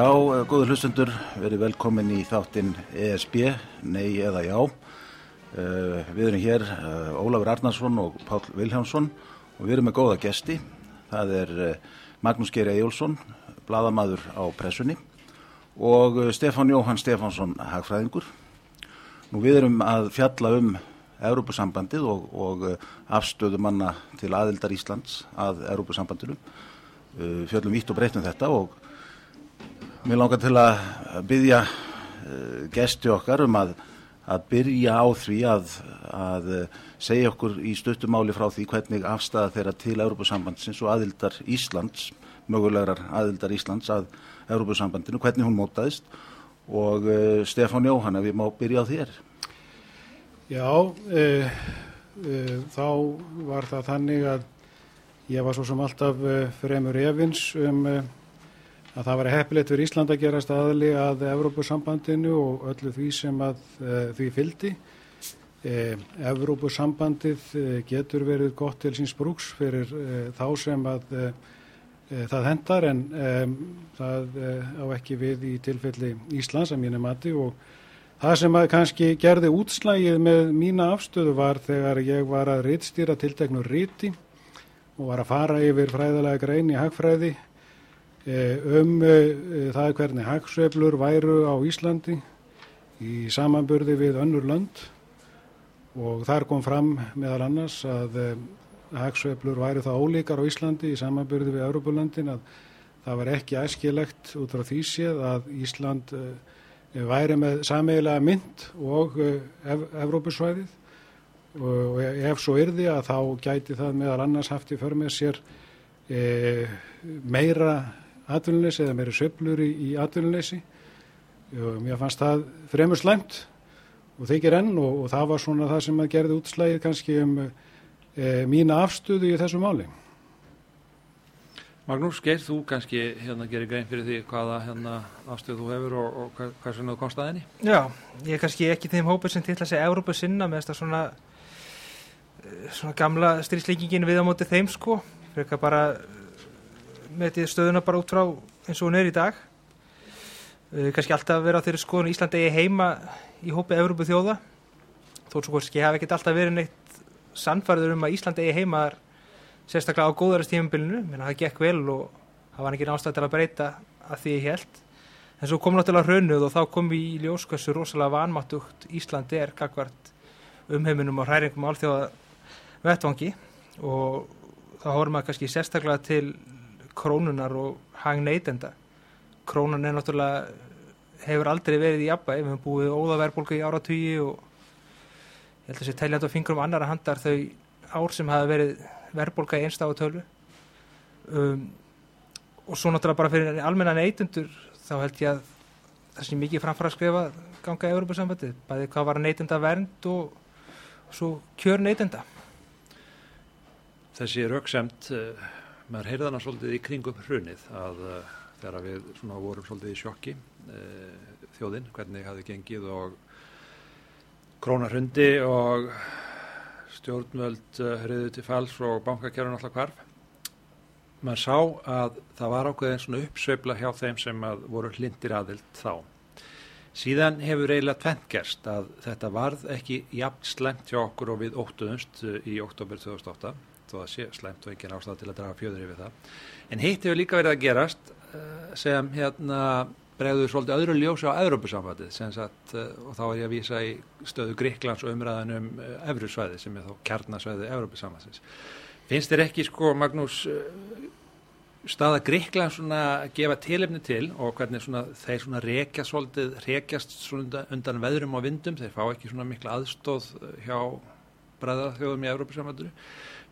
Já, eh, góður hlustundur, verið velkomin í þáttinn ESB, nei eða já. Uh, við erum hér uh, Ólafur Arnarsson og Pál Viljánsson og við erum með góða gesti. Það er Magnús Geir Ejjólfsson, bladamadur á pressunni og Stefán Jóhann Stefánsson, hagfræðingur. Nú við erum að fjalla um Európusambandið og, og afstöðu manna til aðildar Íslands að Európusambandinu. Fjöllum vitt og breytum þetta og Mér langar til að byggja uh, gesti okkar um að, að byrja á því að, að uh, segja okkur í stuttumáli frá því hvernig afstæða þeirra til Európusambandsins og aðildar Íslands, mögulegar aðildar Íslands að Európusambandinu, hvernig hún mótaðist og uh, Stefán Jóhann, ef ég má byrja á þér. Já, þá var það þannig að ég var svo sem alltaf fremur efins um að það var heppilegt fyrir Ísland að gerast aðli að Evrópusambandinu og öllu því sem að uh, því fyldi. E, Evrópusambandið uh, getur verið gott til síns brúks fyrir þá sem að það hendar en það á ekki við í tilfelli Íslands að mínu mati og það sem kannski gerði útslægið með mína afstöðu var þegar ég var að rittstýra tilteknur ríti og var að fara yfir fræðalega grein í hagfræði Eh, um eh, það hvernig hagsveiflur væru á Íslandi í samanburði við önnur lönd. Og þar kom fram meðal annars að eh, hagsveiflur væru það ólíkar á Íslandi í samanburði við Európulöndin að það var ekki æskilegt út frá því séð að Ísland væri með sameigilega mynd og Evrópusvæðið. Og ef svo yrði að þá gæti það meðal annars haft í för með sér meira atvinnuleysi eða meiri söblur í, í atvinnuleysi og mér fannst það fremur slæmt og þykir enn og, og það var svona það sem að gerði útslægið kannski um e, mína afstöðu í þessu máli. Magnús, geir þú kannski hérna gerir grein fyrir því hvaða hérna afstöðu þú hefur og, og hvað, hvað sem þú komst að henni? Já, ég er kannski ekki þeim hópur sem til að segja Európa sinna með þess að svona svona gamla strísleikingin við á móti þeim sko, fyrir ekki bara metið stöðuna bara út frá eins og hún er í dag. Uh, kannski alltaf verið á þeirri skoðun Íslandi eigi heima í hópið Európu þjóða þó svo kannski hafi ekkert alltaf verið neitt sannfærður um að Íslandi eigi heima sérstaklega á góðarast tímumbilinu menn að það gekk vel og það var ekki nástæð til að breyta að því ég held en svo kom náttúrulega hraunuð og þá kom við í ljós hversu rosalega vanmáttugt Íslandi er kakvart umheiminum og hræringum á allþjóða vettvangi og þá horfum við kannski sérstaklega til krónunar og hang neytenda. Krónan er náttúrulega hefur aldrei verið í jafnvæg við hefum búið óðaverbolgu í áratvíi og ég held að sé tæljand á fingrum annara handar þau ár sem hafa verið verbolga í einstaf og tölu. Um, og svo náttúrulega bara fyrir almenna neytendur þá held ég að það sé mikið framfara að skrifa ganga í Európa-sambandi bæði hvað var neytenda vernd og, og svo kjör neytenda. Þessi rauksemt uh, maður heyrðana svolítið í kringum hrunið að uh, þegar við vorum svolítið í sjokki uh, þjóðinn, hvernig hafi gengið og krónarhundi og stjórnvöld uh, hriðu til falls og bankakjörun alltaf hvarf. Maður sá að það var ákveðin svona uppsveifla hjá þeim sem voru hlindir aðild þá. Síðan hefur eiginlega tventgerst að þetta varð ekki jafn slemt hjá okkur og við óttuðumst í oktober 2008 þó að sé slæmt og ekki ástæða til að draga fjöður yfir það. En hitt hefur líka verið að gerast uh, sem hérna bregður svolítið öðru ljósi á Európusamfatið uh, og þá er ég að vísa í stöðu Gríklands og umræðanum uh, Evrusvæði sem er þá kjarnasvæði Európusamfatins. Finnst þér ekki sko Magnús staða Gríklands svona að gefa tilefni til og hvernig svona þeir svona rekja svolítið, rekjast svona undan veðrum og vindum, þeir fá ekki svona mikla aðstóð hjá bræðarþjóðum í Európusamfatinu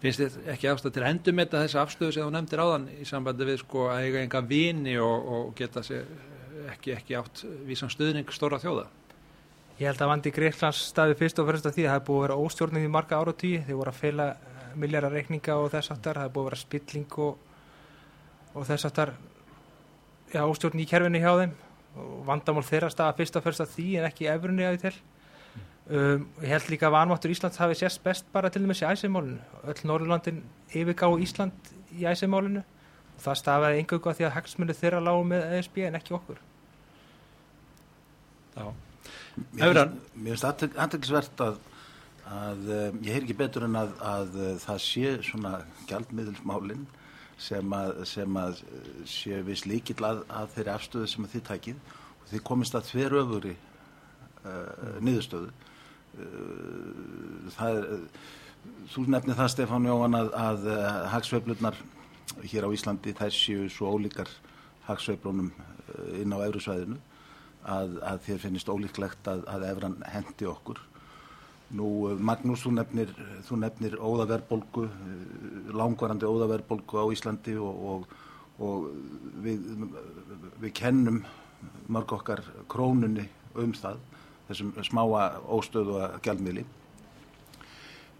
finnst þið ekki ástæð til að endurmeta þessa afstöðu sem þú nefndir áðan í sambandi við sko að eiga enga vini og, og geta ekki, ekki átt vísan stöðning stóra þjóða? Ég held að vandi Greiklands staði fyrst og fremst að því að það er búið að vera óstjórnið í marga ára og tíu, þeir voru að feila eh, milljarar reikninga og þess aftar, það er búið að vera spilling og, og þess aftar já, óstjórn í kerfinu hjá þeim. Og vandamál þeirra staða fyrst og fremst að því en ekki efrunni að því til Um, ég held líka að vanmáttur Íslands hafi sérst best bara til dæmis í æsumálinu öll Norrlandin yfirgá Ísland í æsumálinu og það stafaði yngöngu að því að hagsmunni þeirra lágu með ESB en ekki okkur. Já, Mér finnst- aðteklisvert að, að uh, ég heyr ekki betur en að, að uh, það sé svona gjaldmiðilsmálin sem að, sem að uh, sé viss líkill að, að þeirri afstöðu sem að þið tækið og þið komist að þver öfuri uh, niðurstöðu það er uh, þú nefnir það Stefán Jóhann að, að uh, hagsveiflurnar hér á Íslandi þær séu svo ólíkar hagsveiflunum inn á eurusvæðinu að, að þér finnist ólíklegt að, að efran hendi okkur. Nú, eh, Magnús, þú nefnir, þú nefnir óðaverbolgu, langvarandi óðaverbolgu á Íslandi og, og, og við, við kennum mörg okkar krónunni um það, þessum smáa óstöðu að gjaldmiðli.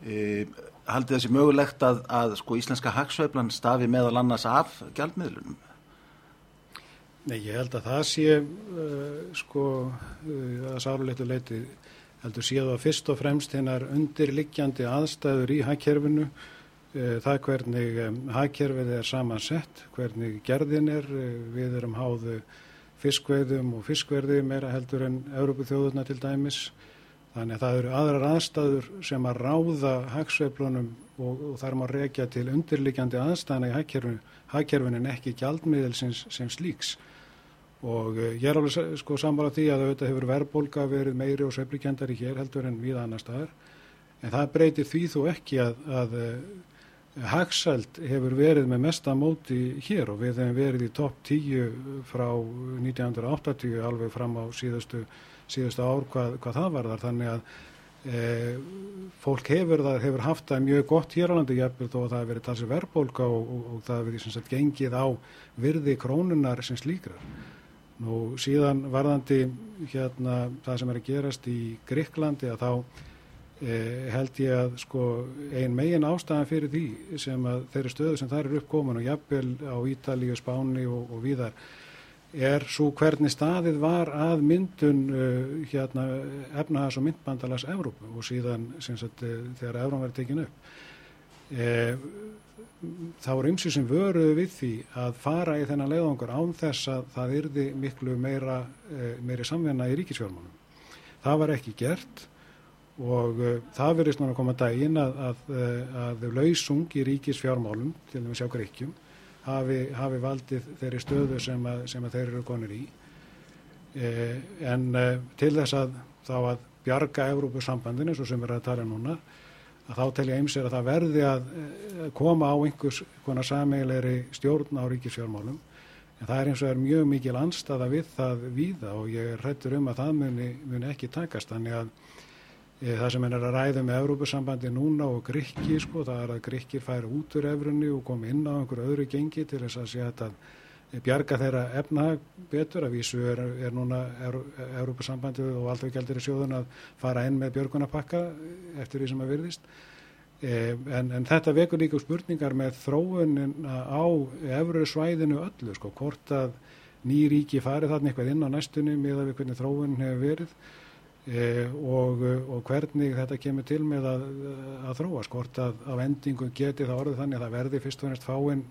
E, haldið þessi mögulegt að, að sko, íslenska hagsveiflan stafi meðal annars af gjaldmiðlunum? Nei, ég held að það sé uh, sko uh, að sáruleitu leiti heldur séð að fyrst og fremst hinnar undirliggjandi aðstæður í hagkerfinu uh, það hvernig um, hagkerfið er samansett, hvernig gerðin er, við erum háðu fiskveðum og fiskverði meira heldur en Európu þjóðurna til dæmis. Þannig að það eru aðrar aðstæður sem að ráða hagsveiflunum og, og þar má rekja til undirliggjandi aðstæðana í hagkerfinu, hagkerfinu en ekki gjaldmiðil sem, slíks. Og uh, ég er alveg sko sammála því að auðvitað hefur verðbólga verið meiri og sveiflikendari hér heldur en við annar staðar. En það breytir því þú ekki að, að hagsæld hefur verið með mesta móti hér og við hefum verið í topp 10 frá 1980 alveg fram á síðustu, síðustu ár hvað, hvað það var þar þannig að e, fólk hefur, það, hefur haft það mjög gott hér á landi jafnvel þó að það hefur verið talsið verðbólga og, og, og það hefur sagt gengið á virði krónunar sem slíkrar. Nú síðan varðandi hérna það sem er að gerast í Gríklandi að þá eh, held ég að sko ein megin ástæðan fyrir því sem að þeirri stöðu sem það eru uppkomin og jafnvel á Ítalíu, Spáni og, og víðar er svo hvernig staðið var að myndun uh, hérna efnahags og myndbandalags Evrópu og síðan sagt uh, þegar Evróp verið tekin upp. Eh, þá er ymsi sem vöruðu við því að fara í þennan leiðangur án þess að það yrði miklu meira, eh, meiri samvinna í ríkisfjármánum. Það var ekki gert og uh, það verðist náttúrulega koma daginn að, að, uh, að lausung í ríkisfjármálum, til dæmis hjá Greikjum, hafi, hafi valdið þeirri stöðu sem að, sem að þeir eru konir í. Eh, en uh, til þess að þá að bjarga Evrópusambandinu, svo sem við erum að tala um núna, að þá telja eins er að það verði að eh, koma á einhvers konar sameigilegri stjórn á ríkisfjármálum en það er eins og er mjög mikil anstaða við það víða og ég er hrættur um að það muni, muni ekki takast þannig að það sem er að ræða með Evrópusambandi núna og Grikki sko, það er að Grikkir færi út úr efrunni og komi inn á einhverju öðru gengi til þess að sé að bjarga þeirra efnahag betur. Að vísu er, er núna Evrópusambandi og alltaf gældir í sjóðun að fara inn með björgunapakka eftir því sem að virðist. En, en þetta vekur líka spurningar með þróunin á efru svæðinu öllu sko, hvort að ný ríki farið þarna eitthvað inn á næstunni með að við hvernig þróunin hefur verið og, og hvernig þetta kemur til með að, að þróast, hvort að á endingu geti það orðið þannig að það verði fyrst og ennast fáinn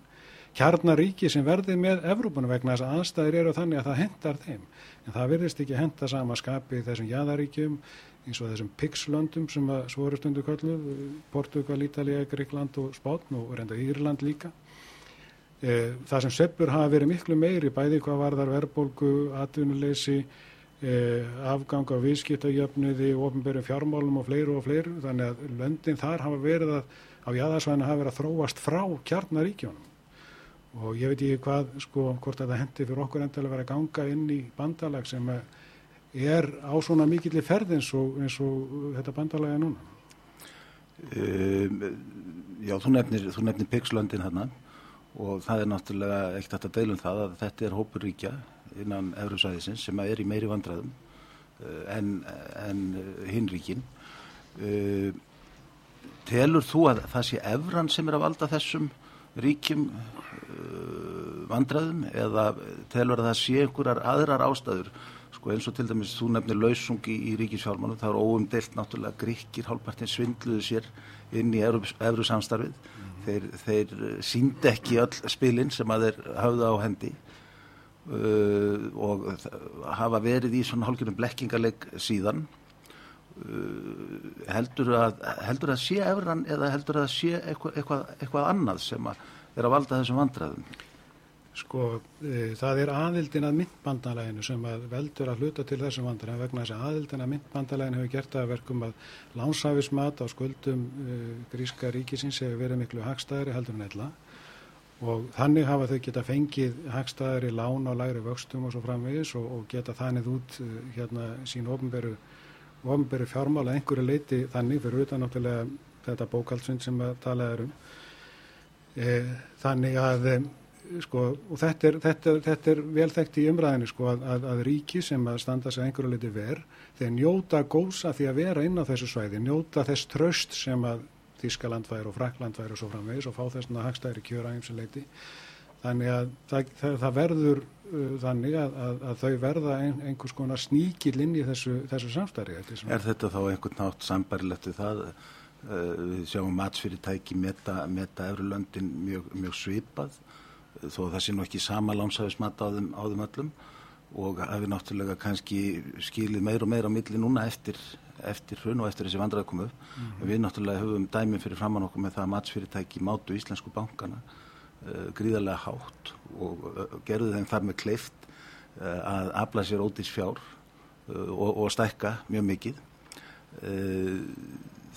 kjarnaríki sem verði með Evrópunum vegna þess að aðstæðir eru þannig að það hendar þeim. En það virðist ekki henda sama skapi þessum jæðaríkjum eins og þessum PIX-löndum sem að svoru stundu kölluð, Portugal, Ítalija, Gríkland og Spátn og reynda Írland líka. Það sem seppur hafa verið miklu meiri, bæði hvað varðar verðbólgu, atvinnuleysi, afgang á viðskiptajöfniði, ofnbærum fjármálum og fleiru og fleiru. Þannig að löndin þar hafa verið að, á jæðarsvæðinu hafa verið að þróast frá kjarnaríkjónum og ég veit ekki hvað, sko, hvort það hendi fyrir okkur endilega vera að ganga inn í bandalag sem er á svona mikillir ferð eins og, eins og þetta bandalag er núna. Um, já, þú nefnir, nefnir Pixlöndin hérna og það er náttúrulega ekkert að deilum það að þetta er hópur ríkja innan Európsæðisins sem er í meiri vandræðum uh, en, en hinríkin. Uh, telur þú að það sé Evran sem er að valda þessum ríkjum vandræðum eða telur að það sé einhverjar aðrar ástæður sko eins og til dæmis þú nefnir lausungi í, ríkisfjármánum það er óumdelt náttúrulega gríkir hálfpartin svindluðu sér inn í Evru samstarfið mm -hmm. þeir, þeir síndi ekki öll spilin sem að þeir hafðu á hendi uh, og hafa verið í svona hálfgjörnum blekkingaleg síðan uh, heldur að heldur að sé efran eða heldur að sé eitthvað, eitthvað, eitthvað annað sem að er að valda þessum vandræðum? Sko, e, það er aðildin að myndbandalæginu sem að veldur að hluta til þessum vandræðum vegna þess að aðildin að myndbandalæginu hefur gert að verkum að lánshafismat á skuldum e, gríska ríkisins hefur verið miklu hagstæðri heldur en ella og þannig hafa þau geta fengið hagstæðri lán á læri vöxtum og svo framvegis og, og geta þannig út e, hérna sín ofnberu ofnberu fjármála einhverju leiti þannig fyrir utan náttúrulega þetta bókaldsvind sem að tala er um. E, þannig að sko, og þetta er, þetta, þetta er vel þekkt í umræðinu sko, að, að, að ríki sem að standa sig einhverju liti ver, þeir njóta gósa því að vera inn á þessu svæði, njóta þess tröst sem að Þískaland væri og Frakland væri og svo framvegis og fá þessna hagstæri kjöra einsum leiti. Þannig að það, það, það verður uh, þannig að, að þau verða ein, einhvers konar sníkil inn í þessu, þessu samstæri. Er þetta þá einhvern nátt sambarilegt við það? Uh, við sjáum matsfyrirtæki meta, meta Eurulöndin mjög, mjög svipað þó það sé nú ekki sama lánshæfismat á á þeim öllum og hafi náttúrulega kannski skilið meir og meir á milli núna eftir, eftir hrun og eftir þessi vandrað komu. Mm -hmm. Við náttúrulega höfum dæmi fyrir framann okkur með það að matsfyrirtæki mátu íslensku bankana uh, gríðarlega hátt og uh, gerðu þeim þar með kleift uh, að afla sér ódís fjár og, og stækka mjög mikið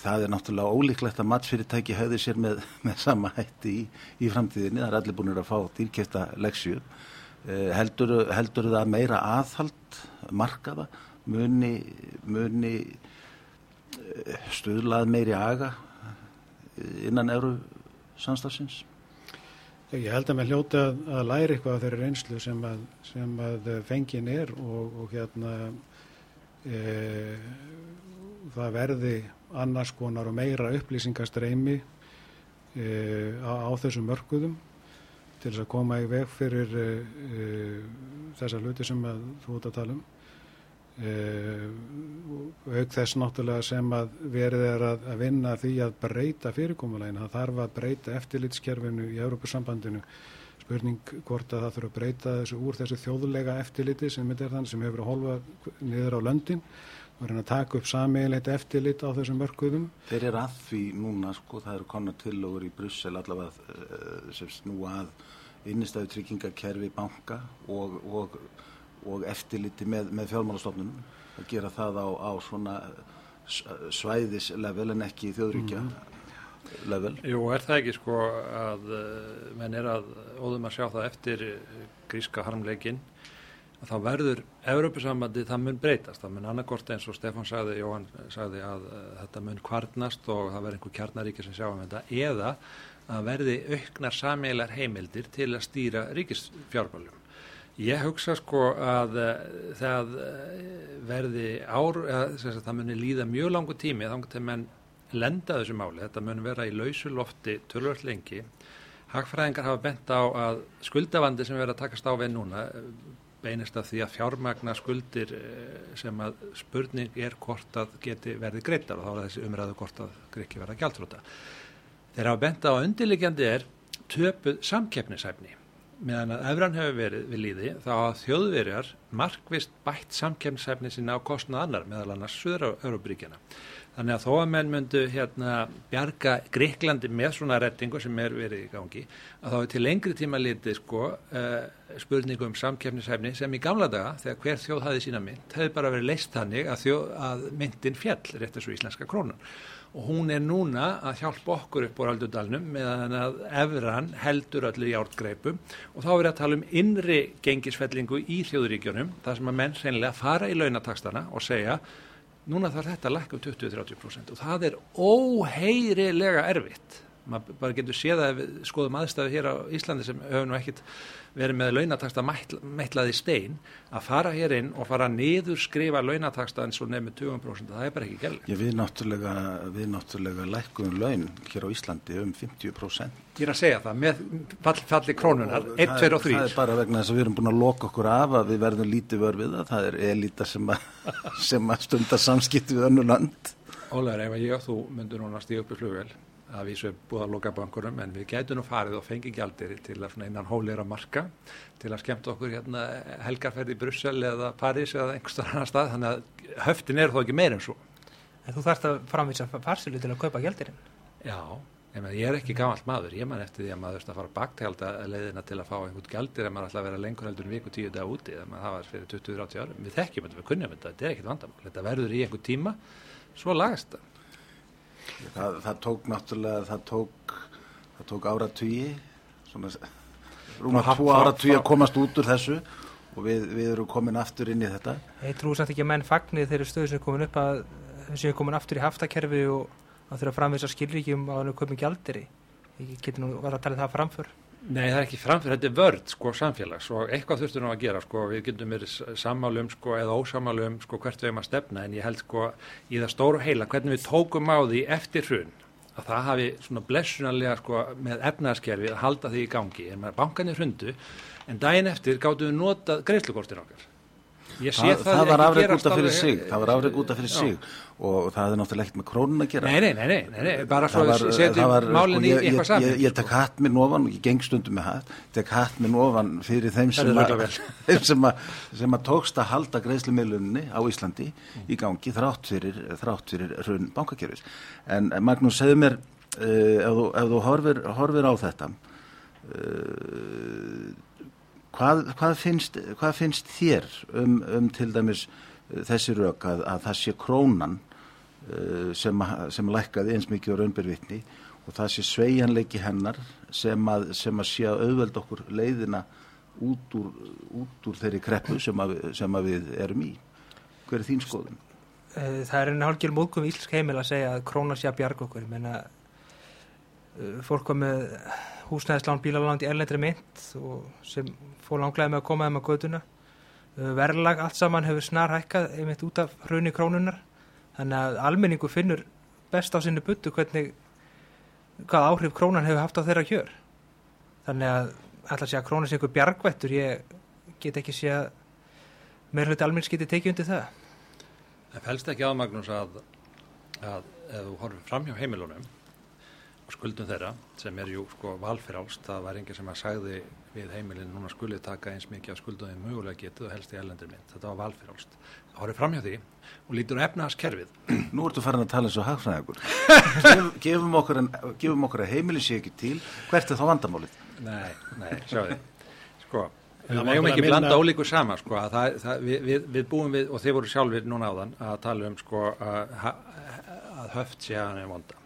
það er náttúrulega ólíklegt að matsfyrirtæki höfði sér með, með sama hætti í, í framtíðinni, það er allir búin að fá dýrkæfta leksju eh, heldur, heldur það meira aðhald markaða muni, muni eh, stuðlað meiri aga innan eru samstafsins Ég held að maður hljóta að, læra eitthvað af þeirri reynslu sem að, sem að fengin er og, og hérna e, það verði annars konar og meira upplýsingastreimi e, á, á þessum mörguðum til þess að koma í veg fyrir e, e, þessa hluti sem þú ert að tala um auk þess náttúrulega sem að verið er að, að vinna því að breyta fyrirkomulegin það þarf að breyta eftirlitskerfinu í Európa-sambandinu spurning hvort að það þurfa að breyta þessu úr þessu þjóðulega eftirliti sem er þann sem hefur að holfa niður á löndin. Og reyna að taka upp sameiginleitt eftirlit á þessum mörkuðum. Þeir eru að því núna, sko, það eru konar tillögur í Brussel allavega uh, sem snúa að innistæðu tryggingakerfi banka og, og, og eftirliti með, með fjármálastofnunum að gera það á, á svona svæðislevel en ekki þjóðríkja mm. level. Jú, er það ekki sko að uh, menn er að óðum að sjá það eftir gríska harmleikin þá verður Európusambandi það mun breytast, það mun annarkort eins og Stefán sagði, Jóhann sagði að þetta mun kvarnast og það verður einhver kjarnaríki sem sjáum þetta eða að verði auknar sameilar heimildir til að stýra ríkisfjármálum. Ég hugsa sko að uh, það verði ár, að, að það muni líða mjög langu tími þá til menn lenda þessu máli, þetta mun vera í lausu lofti tölvöld lengi. Hagfræðingar hafa bent á að skuldavandi sem verður að takast á við núna beinist að því að fjármagna skuldir eh, sem að spurning er hvort að geti verið greittar og þá er þessi umræðu hvort að greiki verða gjaldrúta. Þeir hafa bent á að undirlegjandi er töpuð samkeppnisæfni meðan að efran hefur verið við líði þá að þjóðverjar markvist bætt samkeppnisæfni sinna á kostnað annar meðal annars Suður-Euróbríkjana. Þannig að þó að menn myndu hérna bjarga Greiklandi með svona rettingu sem er verið í gangi að þá er til lengri tíma litið sko uh, spurningu um samkeppnishæfni sem í gamla daga þegar hver þjóð hafi sína mynd hefði bara verið leist þannig að, þjóð, að myndin fjall rétt þessu íslenska krónun og hún er núna að hjálpa okkur upp á aldudalnum meðan að efran heldur öllu í ártgreipum og þá er að tala um innri gengisfellingu í þjóðuríkjunum þar sem að menn sennilega fara í launatakstana og segja núna þarf þetta að lækka um 20-30% og það er óheyrilega erfitt maður bara getur séð að við skoðum aðstæðu hér á Íslandi sem höfum nú ekkit verið með launataksta meitlaði stein að fara hér inn og fara niður skrifa launataksta eins og nefnir 20% það er bara ekki gæli. Já við náttúrulega við náttúrulega lækkum laun hér á Íslandi um 50%. Ég er að segja það með fall, falli krónunar 1, 2 og 3. Það er bara vegna þess að við erum búin að loka okkur af að við verðum lítið vörfið það, það er elita sem að, sem að stundar samskipt við önnu land. Ólegar ef ég og þú myndur núna stíða upp í flugvel að við séum búið að loka bankurum en við getum nú farið og fengið gjaldir til að svona innan hólir að marka til að skemmta okkur hérna helgarferði í Brussel eða París eða einhverstað annar stað þannig að höftin er þó ekki meir en svo En þú þarfst að framvísa farsilu til að kaupa gældirinn. Já, ég, er ekki gamalt maður, ég man eftir því að maður þurfti að fara baktælda leiðina til að fá einhvern gældir ef maður ætla að vera lengur heldur en viku tíu dag úti þegar maður var fyrir 20-30 árum. Við þekkjum þetta, við kunnum þetta, þetta er ekkit vandamál. Þetta verður í einhver tíma, svo lagast það. Það, það tók náttúrulega, það tók, það tók áratvíi, svona rúma Frá- tvo áratvíi að komast út úr þessu og við, við erum komin aftur inn í þetta. Ég trúi samt ekki að menn fagnir þeirri stöðu sem er komin upp að sem er komin aftur í haftakerfi og að þurfa að framvísa skilríkjum á hann kaupin gjaldiri. Ég geti nú var að tala það framför. Nei, það er ekki framfyrir, þetta er vörd sko samfélags og eitthvað þurftum nú að gera sko, við getum verið sammálum sko eða ósammálum sko hvert við erum að stefna en ég held sko í það stóru heila hvernig við tókum á því eftir hrun að það hafi svona blessunarlega sko með efnaðaskerfi að halda því í gangi en maður bankanir hrundu en daginn eftir gáttum við notað greiðslukortin okkar. Ég Það, það, var afreg út af fyrir sig, það var afreg út af fyrir Já. sig og það er náttúrulega ekkert með krónun að gera. Nei, nei, nei, nei, nei, bara svo setjum var, málinn í sko, ég- eitthvað ég, saman. ég, ég tek hatt minn ofan og ég geng stundum með hatt tek hatt minn ofan fyrir þeim sem, að, sem, að, sem að tókst að halda greiðslumilunni á Íslandi í gangi þrátt fyrir, þrátt fyrir hrun bankakerfis en Magnús segðu mér uh, ef, þú, ef þú horfir, horfir á þetta uh, hvað, hvað, finnst, hvað finnst þér um, um til dæmis uh, þessi rauk að, að það sé krónan uh, sem, sem lækkaði eins mikið á raunbyrvitni og það sé sveigjanleiki hennar sem að, sem að sé að auðvelda okkur leiðina út úr, út úr þeirri kreppu sem sem að við erum í. Hver er þín skoðun? Eh, Það er enn hálfgjör móðgum í íslensk heimil að segja að krónan sé að bjarga okkur. Eh, fólk var með húsnæðislán bílalán í erlendri mynd og sem fór langlega með að koma þeim á göduna. Verðlag allt saman hefur snar hækkað einmitt út af hruni krónunar. Þannig að almenningu finnur best á sinni buttu hvernig hvað áhrif krónan hefur haft á þeirra kjör. Þannig að að segja að krónan sé einhver bjargvættur, ég get ekki sé að meira hluti almenns geti tekið undir það. Það fælst ekki á Magnús að, að ef þú horfir fram hjá heimilunum skuldum þeirra sem er jú sko valfyrálst, það var enginn sem að sagði við heimilin núna skulið taka eins mikið af skuldum þeim mögulega getið og helst í ellendir mynd. Þetta var valfyrálst. Það horfir fram hjá því og lítur á efnaðaskerfið. Nú ertu farin að tala eins og hagfræðingur. Gef, gefum, okkur en, gefum okkur að heimili sé ekki til. Hvert er þá vandamálið? Nei, nei, sjáðu. Sko, við bara ekki minna- blanda ólíku saman, sko, að það, það, við, við, við búum við, og þið voru sjálfur núna áðan að tala um, sko, að, að höft sé að hann er vonda.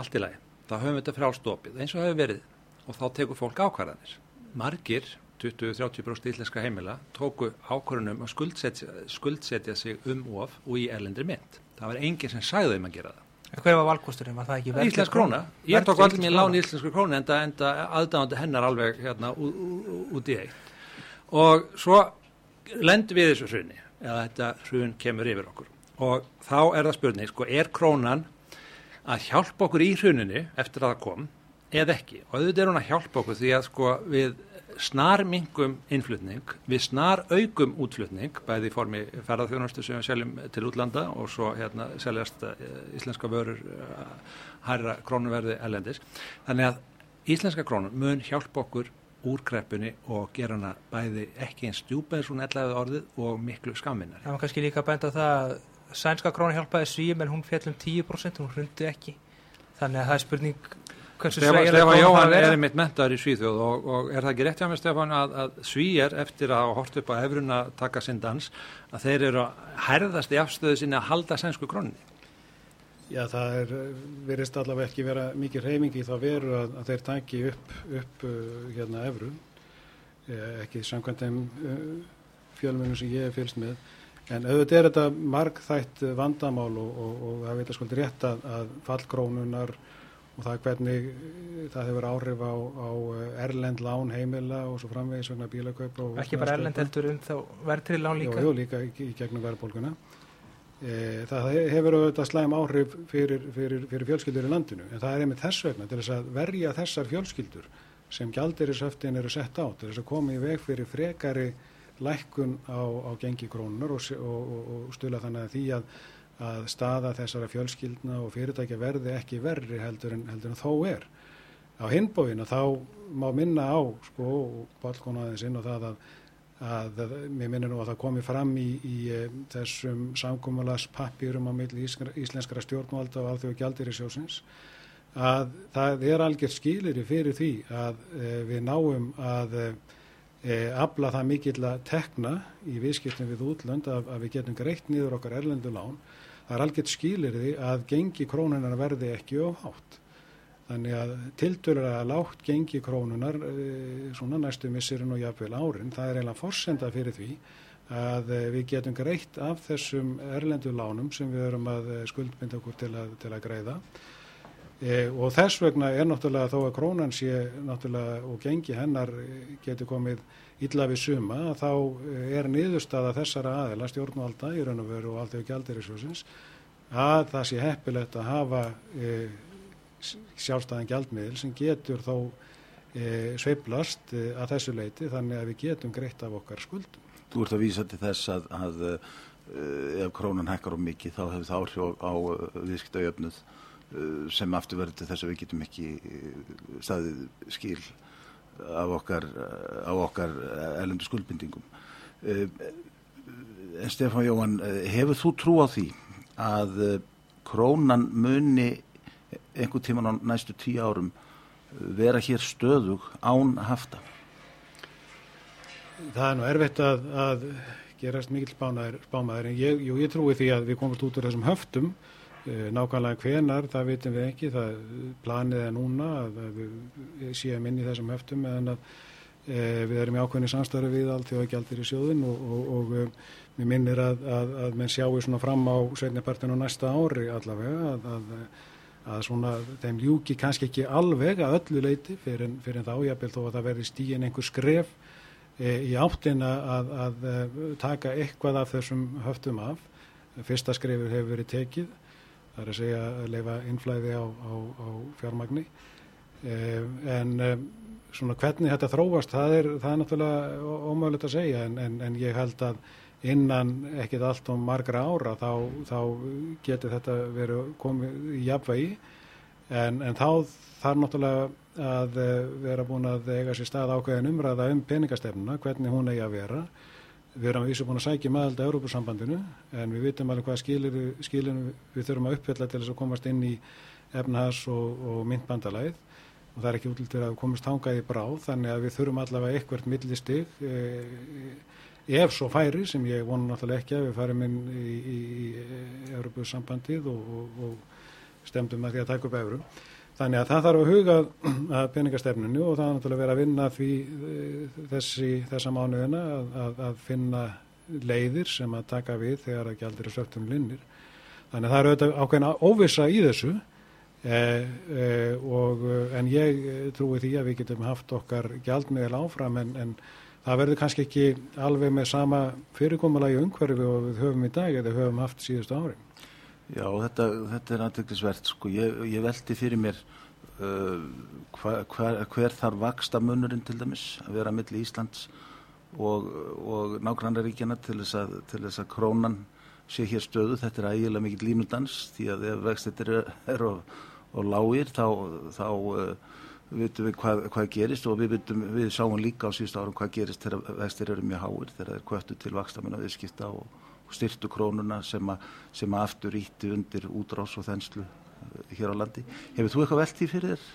Allt í lagi, þá höfum við þetta frálstopið, eins og hefur verið, og þá tekur fólk ákvarðanir. Margir, 20-30% íslenska heimila, tóku ákvarðanum að skuldsetja, skuldsetja sig um of og í erlendri mynd. Það var enginn sem sagði þeim að gera það. En Hver var valkosturinn? Var það ekki verðtryggð Íslensk króna. Ég tók allir króna? lán í íslensku krónu enda, enda aðdáðandi hennar alveg hérna út í eitt. Og svo lendum við þessu hruni, eða þetta hrun kemur yfir okkur. Og þá er það spurning, sko, er krónan að hjálpa okkur í hruninu eftir að það kom, eða ekki? Og auðvitað er hún að hjálpa okkur því að sko við snar mingum innflutning, við snar aukum útflutning, bæði í formi ferðarþjónustu sem við seljum til útlanda og svo hérna seljast uh, íslenska vörur uh, hærra krónuverði ellendis. Þannig að íslenska krónun mun hjálpa okkur úr kreppunni og gera hana bæði ekki eins stjúpa eins og ellaði orðið og miklu skamminari. Það var kannski líka að benda á það að sænska króna hjálpaði svíum en hún fjall um 10% hún hrundi ekki. Þannig að það er spurning hversu sveigjanleg Stefán Jóhann er einmitt mentaður í Svíþjóð og, og er það ekki rétt hjá mig Stefán að, að Svíjar eftir að hafa hort upp á efruna taka sinn dans að þeir eru að herðast í afstöðu sinni að halda sænsku krónni. Já, það er, virðist allavega ekki vera mikið reymingi þá veru að, að þeir taki upp, upp uh, hérna efru, eh, ekki samkvæmt þeim uh, fjölmunum sem ég hef fylgst með. En auðvitað er þetta margþætt vandamál og, og, og það veit að skoldi rétt að, að fallkrónunar og það er hvernig eh, það hefur áhrif á, á eh, erlend lán heimila og svo framvegis vegna bílakaupa og Ekki bara erlend heldur um þá verðtrið lán líka. Jú, jú, líka í, í gegnum verðbólguna. E, það he- hefur auðvitað slæm áhrif fyrir, fyrir, fyrir fjölskyldur í landinu, en það er einmitt þess vegna til þess að verja þessar fjölskyldur sem gjaldirisöftin eru sett á, til þess að koma í veg fyrir frekari lækkun á, á gengi krónunar og, og, og, og stula þannig að því að, að staða þessara fjölskyldna og fyrirtækja verði ekki verri heldur en, heldur en þó er. Á hinbóinu þá má minna á, sko, og bálkonaðins inn á það að, að, að mér minnir nú að það komi fram í, í e, þessum samkómulas pappirum á milli íslenskara stjórnvalda og alþjóðu gjaldir í sjósins að það er algjör skilir fyrir því að e, við náum að e, afla það mikill að tekna í viðskiptum við útlönd að, að við getum greitt niður okkar erlendu lán. Það er algjört skilir því að gengi krónunar verði ekki ofhátt Þannig að tildur að lágt gengi krónunar e, svona næstu missirinn og jafnvel árin, það er eiginlega forsenda fyrir því að e, við getum greitt af þessum erlendu lánum sem við erum að e, skuldbynda okkur til að, til að greiða e, og þess vegna er náttúrulega þó að krónan sé náttúrulega og gengi hennar getur komið illa við suma þá er niðurstaða þessara aðela stjórnvalda í raun og veru og allt yfir gældir í sjósins að það sé heppilegt að hafa e, sjálfstæðan gjaldmiðil sem getur þó e, sveiblast e, að þessu leiti þannig að við getum greitt af okkar skuldum. Þú ert að vísa til þess að, að ef krónan hækkar um mikið þá hefur það áhrif á viðskiptajöfnuð e, sem aftur verður til þess að við getum ekki e, staðið skil af okkar, okkar ellendu skuldbindingum. En Stefán Jóhann, hefur þú trú á því að krónan muni einhver tíman á næstu tíu árum vera hér stöðug án hafta? Það er nú erfitt að, að gerast mikil spámaður en ég, jú, ég trúi því að við komumst út úr þessum höftum nákvæmlega hvenar, það vitum við ekki það planið er núna að við séum inn í þessum höftum en að e, við erum í ákveðni samstarfi við allt þjóða gældir í sjóðin og, og, og mér minnir að, að, að menn sjáu svona fram á setnipartinu næsta ári allavega að að svona þeim ljúki kannski ekki alveg að öllu leiti fyrir en, þá jábel þó að það verði stíin einhver skref e, í áttina að, að, að taka eitthvað af þessum höftum af. Fyrsta skrefur hefur verið tekið, það er að segja að leifa innflæði á, á, á fjármagni e, en e, svona hvernig þetta þróast það er, það er náttúrulega ómögulegt að segja en, en, en ég held að innan ekkit allt og margra ára þá, þá getur þetta verið komið í jafnvægi en, en þá þarf náttúrulega að vera búin að eiga sér stað ákveðin umræða um peningastefnuna, hvernig hún eigi að vera. Við erum að vísu búin að sækja með alltaf Európusambandinu en við vitum alveg hvað skilir, skilir við þurfum að uppfella til þess að komast inn í efnahas og, og myndbandalæð og það er ekki útlýttir að komast hangað í bráð þannig að við þurfum allavega eitthvert millistig e, ef svo færi sem ég vonu náttúrulega ekki að við farum inn í, í, í Europasambandið og, og, og stemdum að því að taka upp eurum. Þannig að það þarf að huga að peningastefninu og það er náttúrulega verið að vinna því eh, þessi, þessa mánuðina að, að, að finna leiðir sem að taka við þegar að gjaldir er söptum linnir. Þannig að það eru auðvitað ákveðina óvisa í þessu eh, eh, og, en ég trúi því að við getum haft okkar gjaldmiðil áfram en, en það verður kannski ekki alveg með sama fyrirkommalagi umhverfi og við höfum í dag eða höfum haft síðustu ári. Já, þetta, þetta er aðtöklisvert. Sko. Ég, ég veldi fyrir mér uh, hver, hver, hver þarf vaksta munurinn til dæmis að vera millir Íslands og, og nágrannaríkjana til þess, að, til þess að krónan sé hér stöðu. Þetta er ægilega mikið línudans því að ef vextir eru er og, og lágir þá, þá uh, vitum við hvað, hvað gerist og við, vitum, við sáum líka á síðust árum hvað gerist þegar vextir eru mjög háir þegar það er kvöttu til vakstamina viðskipta og, og styrtu krónuna sem, a, sem aftur ítti undir útrás og þenslu eh, hér á landi. Hefur þú eitthvað velt í fyrir þér?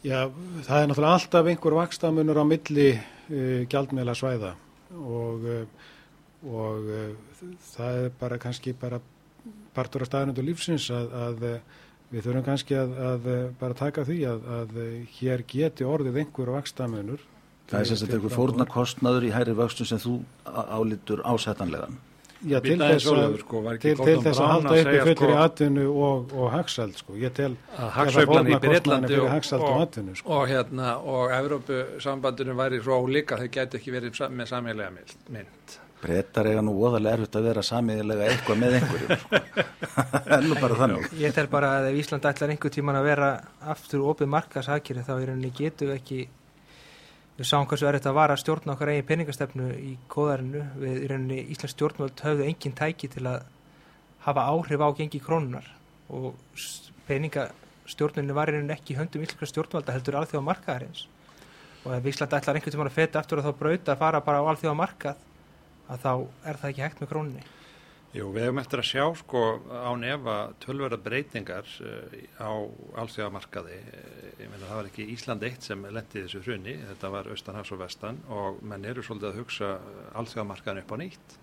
Já, það er náttúrulega alltaf einhver vakstamunur á milli uh, gjaldmiðla svæða og, uh, og uh, það er bara kannski bara partur af staðnöndu lífsins að, að Við þurfum kannski að, að bara taka því að, að hér geti orðið einhver vakstamunur. Það er sagt einhver fórnarkostnaður í hæri vöxtum sem þú álítur ásætanlegan. Já, til þess að, sko, til, til þess að halda uppi fullir sko, í atvinnu og, og hagsald, sko. Ég tel að hagsveiflan í Breitlandi og, og, sko. og hérna, og Evrópusambandinu væri svo líka, þau geti ekki verið með samílega mynd. Brettar eiga nú óðarlega erfitt að vera samiðilega eitthvað með einhverjum sko. ennú bara þannig Ég tel bara að ef Ísland ætlar einhver tíman að vera aftur opið markasakir þá í rauninni getur við ekki við sáum hversu erfitt að vara að stjórna okkar eigin peningastefnu í kóðarinu. Við í rauninni Íslands stjórnvöld höfðu engin tæki til að hafa áhrif á gengi krónunar og peningastjórnunni var einhvern ekki höndum íslenska stjórnvalda heldur alþjóða markaðarins og ef Íslanda ætlar einhvern tíma að feta aftur og þá brauta að fara bara á alþjóða markað að þá er það ekki hægt með krónunni. Jú, við hefum eftir að sjá sko á nefa tölverða breytingar á alþjóðamarkaði. Ég meina það var ekki Ísland eitt sem lendi þessu hrunni, þetta var Östanhafs og Vestan og menn eru svolítið að hugsa alþjóðamarkaðin upp á nýtt.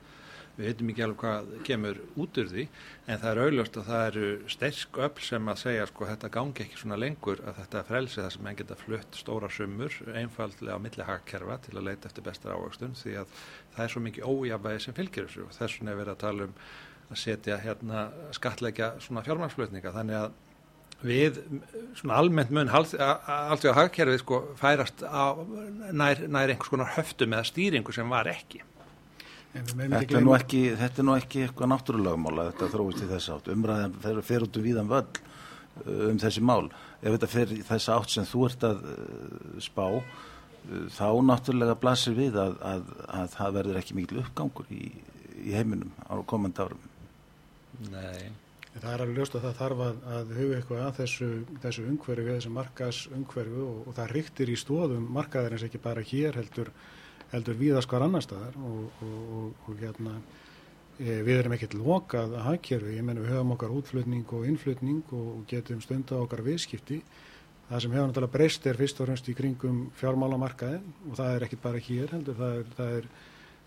Við veitum ekki alveg hvað kemur út úr því en það er auðlust að það eru sterk öll sem að segja sko þetta gangi ekki svona lengur að þetta frelsi það sem menn geta flutt stóra sumur einfaldlega á milli hagkerfa til að leita eftir bestar ávöxtun því að það er svo mikið ójafæði sem fylgir þessu og þess vegna er verið að tala um að setja hérna skatleggja svona fjármagsflutninga þannig að við svona almennt mun allt því að hagkerfið sko færast á nær, nær einhvers konar höftum eða stýringu sem var ekki Þetta er nú ekki, þetta er nú ekki eitthvað náttúrulagmála, þetta þróist í þess átt. Umræðan fer, fer út um víðan völl uh, um þessi mál. Ef þetta fer í þess átt sem þú ert að uh, spá, þá náttúrulega blasir við að, að, að það verður ekki mikil uppgangur í, í heiminum á komandi árum. Nei. Það er alveg ljóst að það þarf að, að huga eitthvað að þessu, þessu umhverfi, þessu markas umhverfi og, og það riktir í stóðum markaðarins ekki bara hér heldur heldur viðast hvar annar staðar og, og, og hérna e, við erum ekkert lokað að hagkerfi, ég menn við höfum okkar útflutning og innflutning og getum stunda okkar viðskipti það sem hefur náttúrulega breyst er fyrst og fremst í kringum fjármálamarkaðin og það er ekkert bara hér heldur, það er, það er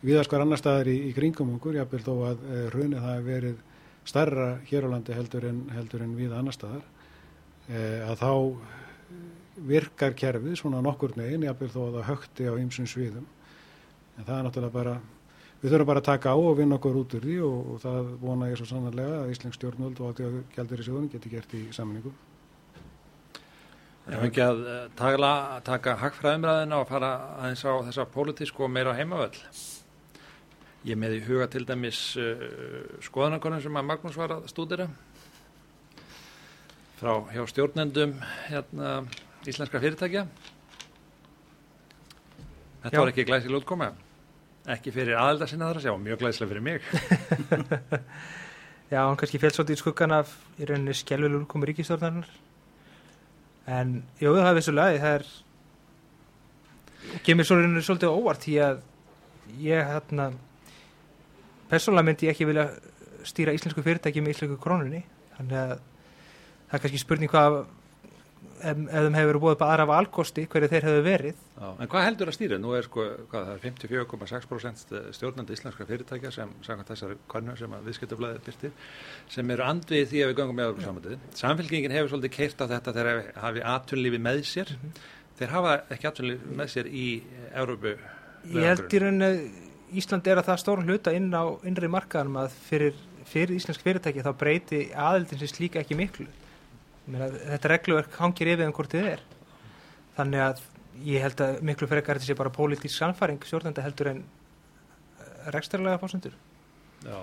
viðast hvar annar staðar í, í kringum okkur, jábel þó að e, raunið það hefur verið starra hér á landi heldur en, heldur en við annar staðar. E, að þá virkar kerfið svona nokkur neginn, jábel þó að það högti á ymsum sviðum. En það er náttúrulega bara við þurfum bara að taka á og vinna okkur út úr því og, og það vona ég svo sannarlega að Íslensk stjórnvöld og að gældir í sjóðun geti gert í sammenningu Hef ekki að eh, taka, taka hagfræðumræðina og fara aðeins á þessa pólitísku og meira heimavöld Ég með í huga til dæmis uh, skoðanakonum sem að Magnús var að stúdira frá hjá stjórnendum hérna, íslenska fyrirtækja. Þetta Já. var ekki glæsileg útkoma. Ekki fyrir aðeldarsinna þar að sjá, mjög glæslega fyrir mig. Já, hann kannski félsótt í skuggan af í rauninni skjálfilegur komi ríkistórnarinnar en jú, það er vissulega það er kemur svo rauninni svolítið óvart því að ég hérna persónulega myndi ég ekki vilja stýra íslensku fyrirtæki með íslensku krónunni. Þannig að það er kannski spurning hvað ef þeim hefur búið upp að aðra valkosti hverju þeir hefur verið. Já, en hvað heldur að stýra? Nú er sko, hvað, það er 54,6% stjórnandi íslenska fyrirtækja sem, samkvæmt þessari konu sem að viðskiptaflæðið byrtir, sem eru andvið því að við gangum með samanliðin. Samfélkingin hefur svolítið keirt á þetta þegar hafi atunlífi með sér. Mm -hmm. Þeir hafa ekki atunlífi með sér í Európu. Ég held í rauninni Ísland er að það stórn hluta inn á innri markaðanum að fyrir, fyrir íslensk fyrirtæki þá breyti aðeldin sem slíka ekki miklu Meina, þetta regluverk hangir yfir en um hvort þið er. Þannig að ég held að miklu frekar þetta sé bara pólitísk samfæring stjórnenda heldur en eh, rekstarlega fórsendur Já,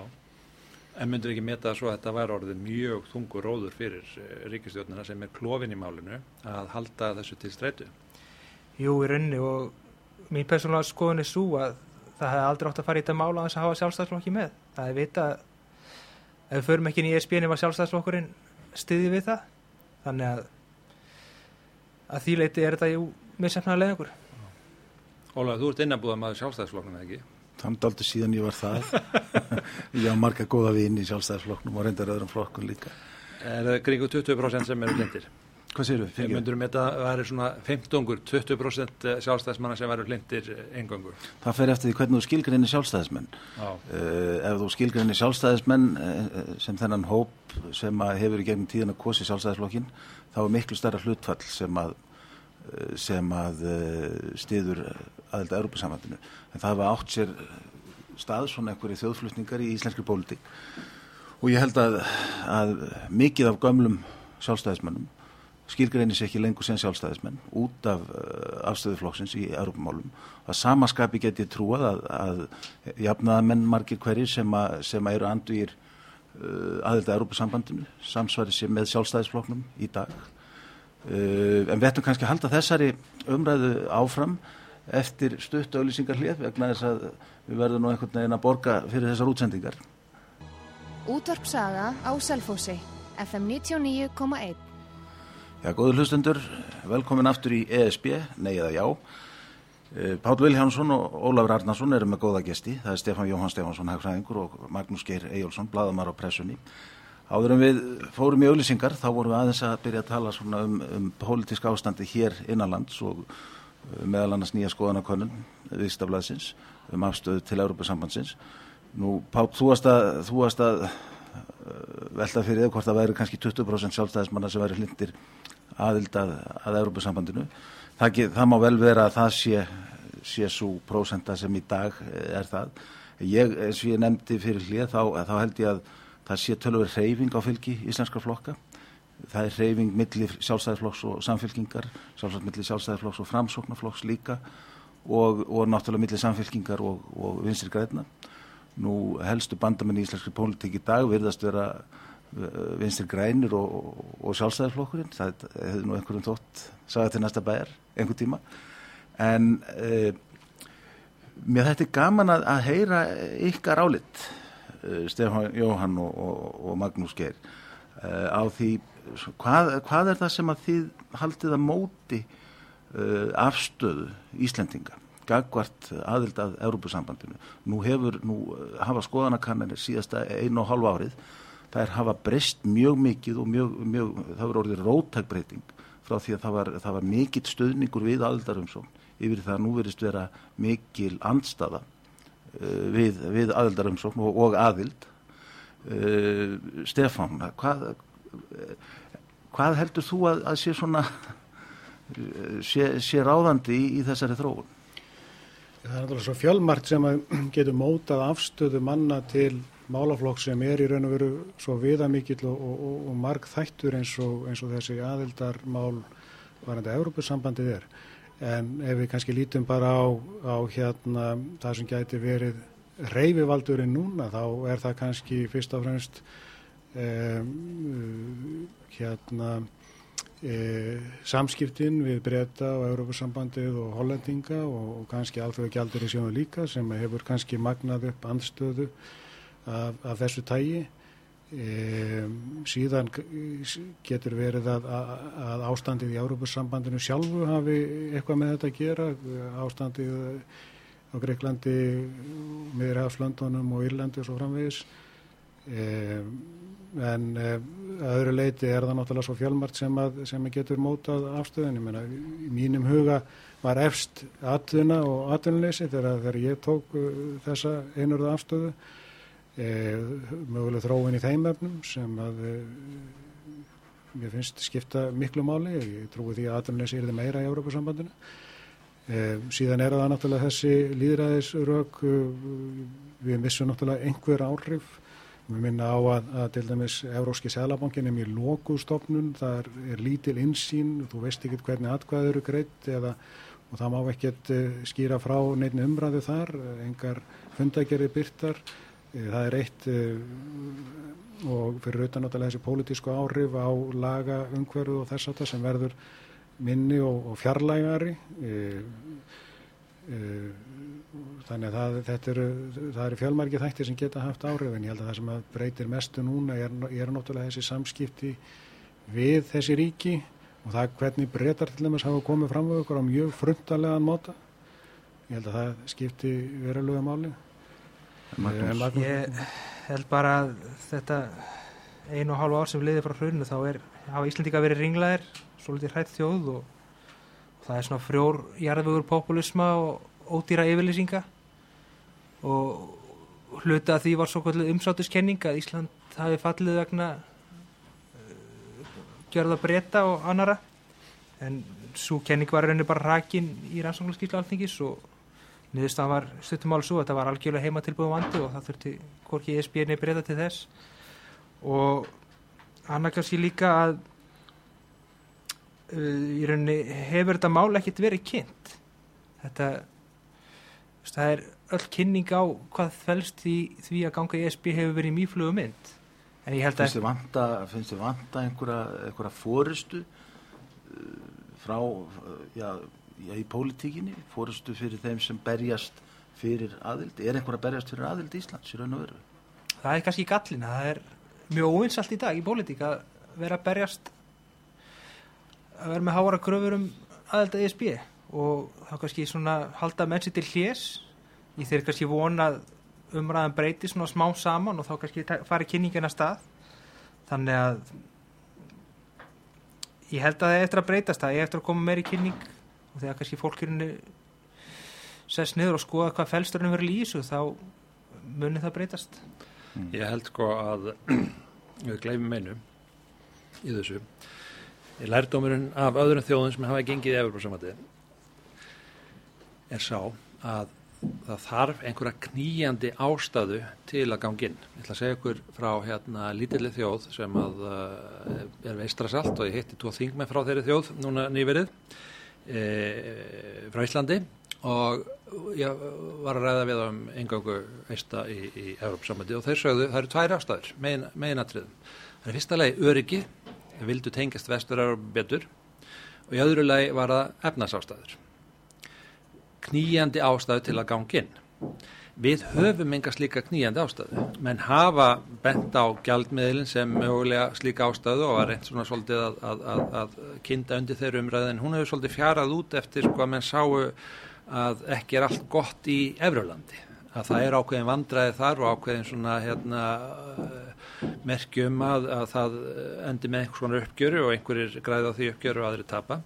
en myndur ekki meta svo að þetta var orðið mjög þungur róður fyrir eh, ríkistjórnina sem er klófin í málinu að halda þessu til streitu? Jú, í raunni og mín persónulega skoðun er svo að það hefði aldrei átt að fara í þetta mála að þess að hafa sjálfstæðslokki með. Það er vita ef við förum ekki í ESB-ni var sjálfstæðslokkurinn stiði við það þannig að að því leiti er þetta jú missefnaðilega ykkur Ólaður, þú ert innabúðað maður sjálfstæðisflokknum, ekki? Þannig aldrei síðan ég var það ég hafa marga góða vini í sjálfstæðisflokknum og reyndar öðrum flokkun líka Er það kringu 20% sem eru hlindir? Hvað? Við myndurum þetta að það er svona 15, 20% sjálfstæðismanna sem eru hlindir engangur. Það fer eftir því hvernig þú skilgrinni sjálfstæðismenn. Uh, ef þú skilgrinni sjálfstæðismenn uh, sem þennan hóp sem hefur í gegnum tíðan að kosi sjálfstæðisflokkin, þá er miklu starra hlutfall sem að, sem að stiður aðelda Európa-samhandinu. En það var átt sér stað svona einhverju þjóðflutningar í íslenskri pólitík og ég held að, að mikið af gömlum sjálfstæðismennum skilgreinir sér ekki lengur sem sjálfstæðismenn út af uh, afstöðuflokksins í Europamálum. Það samaskapi get ég trúað að, að jafnaða menn margir hverjir sem, a, sem eru anduðir uh, aðelda Europasambandinu, samsværi sér með sjálfstæðisflokknum í dag. Uh, en við ættum kannski að halda þessari umræðu áfram eftir stutt auðlýsingar hlið vegna þess að við verðum nú einhvern veginn að borga fyrir þessar útsendingar. Útvarpsaga á Selfossi, FM 99,1. Já, góður hlustundur, velkomin aftur í ESB, nei eða já. Eh, Páll Viljánsson og Ólafur Arnarsson eru með góða gesti. Það er Stefán Jóhann Stefánsson, hagfræðingur og Magnús Geir Eyjólfsson, bladamar á pressunni. Áður en við fórum í auðlýsingar, þá vorum við aðeins að byrja að tala um, um pólitísk ástandi hér innanlands og uh, meðal annars nýja skoðanakönnun viðstaflaðsins um afstöðu til Európa-sambandsins. Nú, Páll, þú varst að, þú varst að velta fyrir eða hvort það væri kannski 20% sjálfstæðismanna sem væri hlindir aðild að, Európa-sambandinu. Það, það má vel vera að það sé, sé svo prósenta sem í dag er það. Ég, eins og ég nefndi fyrir hlið, þá, þá held ég að það sé tölur reyfing á fylgi íslenskar flokka. Það er reyfing millir sjálfstæðisflokks og samfylkingar, sjálfstæðis millir sjálfstæðisflokks og framsóknarflokks líka og, og náttúrulega millir samfylkingar og, og vinstri græna. Nú helstu bandamenn í íslenskri pólitík í dag virðast vera uh, vinstri grænir og, og sjálfstæðisflokkurinn. Það hefur nú einhverjum þótt sagði til næsta bæjar, einhver tíma. En uh, mér þetta er gaman að, að heyra ykkar álitt Eh, Stefán Jóhann og, og, og Magnús Geir uh, á því hvað, hvað er það sem að þið haldið að móti afstöðu Íslendinga gagvart aðild að Európusambandinu. Nú hefur, nú hafa skoðanakannanir síðasta einu og halva árið það er hafa breyst mjög mikið og mjög, mjög það voru orðið rótækbreyting frá því að það var, það var mikill stöðningur við aðildarumsón yfir það að nú verist vera mikil andstaða Eh, við, við aðildarumsókn og, og aðild uh, Stefán hvað, hvað heldur þú að, að sé svona sé, sé ráðandi í, í þessari þróun? Það er náttúrulega svo fjölmart sem getur mótað afstöðu manna til málaflokk sem er í raun og veru svo viðamikill og, og, og marg þættur eins og, eins og þessi aðildarmál varandi að Európusambandið er. En ef við kannski lítum bara á, á hérna það sem gæti verið reyfivaldurinn núna þá er það kannski fyrst og fremst um, hérna e, samskiptin við breyta og Európa-sambandið og hollendinga og, og kannski alþjóða gjaldur í sjónu líka sem hefur kannski magnað upp andstöðu af, af þessu tægi E, síðan getur verið að, að, að ástandið í Európussambandinu sjálfu hafi eitthvað með þetta að gera ástandið á Greiklandi meður hafslöndunum og Írlandi og svo framvegis. E, en e, að öðru leiti er það náttúrulega svo fjölmart sem, að, sem getur mótað afstöðin Meina, í mínum huga var efst atvinna og atvinnleysi þegar, þegar ég tók uh, þessa einurða afstöðu. Eh, möguleg þróin í þeim efnum sem að eh, mér finnst skipta miklu máli. Ég trúi því að aðrunleysi er það meira í Európa-sambandinu eh, síðan er það náttúrulega þessi líðræðisrök við missum náttúrulega einhver áhrif við minna á að, að til dæmis Európski Sælabankin er mjög lókustofnun það er, er lítil insýn þú veist ekki hvernig atkvæður eru greitt eða og það má ekkert skýra frá neitt umræðu þar engar fundagerði byrtar Eh, það er eitt eh, og fyrir auðvitað náttúrulega þessi pólitísku áhrif á laga umhverfu og þess að það sem verður minni og, og fjarlægari. Eh, þannig að það, þetta eru, það eru fjölmargi þættir sem geta haft áhrif en ég held að það sem að breytir mestu núna er, er náttúrulega þessi samskipti við þessi ríki og það hvernig breytar til dæmis hafa komið fram við okkur á mjög frundarlegan móta ég held að það skipti verulega máli. Magnús. Ég held bara að þetta einu og hálfu ár sem liði frá hrunnu þá er, hafa Íslandíka verið ringlaðir svo litið hrætt þjóð og, og það er svona frjór jarðvögur populisma og ódýra yfirlýsinga og hluta að því var svo kvöldið umsátuskenning að Ísland hafi fallið vegna uh, gjörða breyta og annara en svo kenning var rauninni bara rakin í rannsóknarskýrslu alþingis og niðurstaðan var stuttum svo að það var algjörlega heima tilbúið vandi og það þurfti hvorki ESB-ni breyta til þess. Og annað kannski líka að uh, í rauninni hefur þetta mál ekkert verið kynnt. Þetta það er öll kynning á hvað þvelst því, því að ganga ESB hefur verið mýflugu mynd. En ég held að finnst þið vanta einhverja, einhverja fóristu uh, frá uh, já já, í pólitíkinni, fórustu fyrir þeim sem berjast fyrir aðild, er einhver að berjast fyrir aðild Íslands í raun og veru? það er kannski gallin það er mjög óvinsalt í dag í pólitík að vera að berjast að vera með háara gröfur um aðelda ESB og þá kannski svona halda mennsi til hljés ég þeir kannski vona umræðan breyti svona smá saman og þá kannski fari kynningina stað. Þannig að ég held að það er eftir að breytast það, ég eftir að koma meiri kynning. Og þegar kannski fólkirinu sess niður og skoða hvað felsturinn verður þessu þá muni það breytast. Ég held sko að við gleymum einu í þessu. Ég lærdómurinn af öðrum þjóðum sem hafa gengið í Evropasamandi er sá að það þarf einhverja knýjandi ástæðu til að gangi inn. Ég ætla að segja ykkur frá hérna lítilli þjóð sem að uh, er veistrasalt og ég hitti tvo þingmenn frá þeirri þjóð núna nýverið e, frá Íslandi og ég var að ræða við um engangu veista í, í Európsamandi og þeir sögðu það eru tvær ástæður, megin, meginatriðum. Það er fyrsta lagi öryggi, þeir vildu tengast vestur betur og í öðru lagi var það efnasástæður. Knýjandi ástæðu til að gangi inn. Við höfum enga slíka knýjandi ástæðu, menn hafa bent á gjaldmiðlinn sem mögulega slíka ástæðu og var reynd svona svolítið að, að, að, að kynda undir þeirru umræðin. Hún hefur svolítið fjarað út eftir sko að menn sáu að ekki er allt gott í Evrulandi. Að það er ákveðin vandræði þar og ákveðin svona hérna merkjum að, að það endi með einhvers konar uppgjöru og einhverjir græða því uppgjöru og aðri tapa.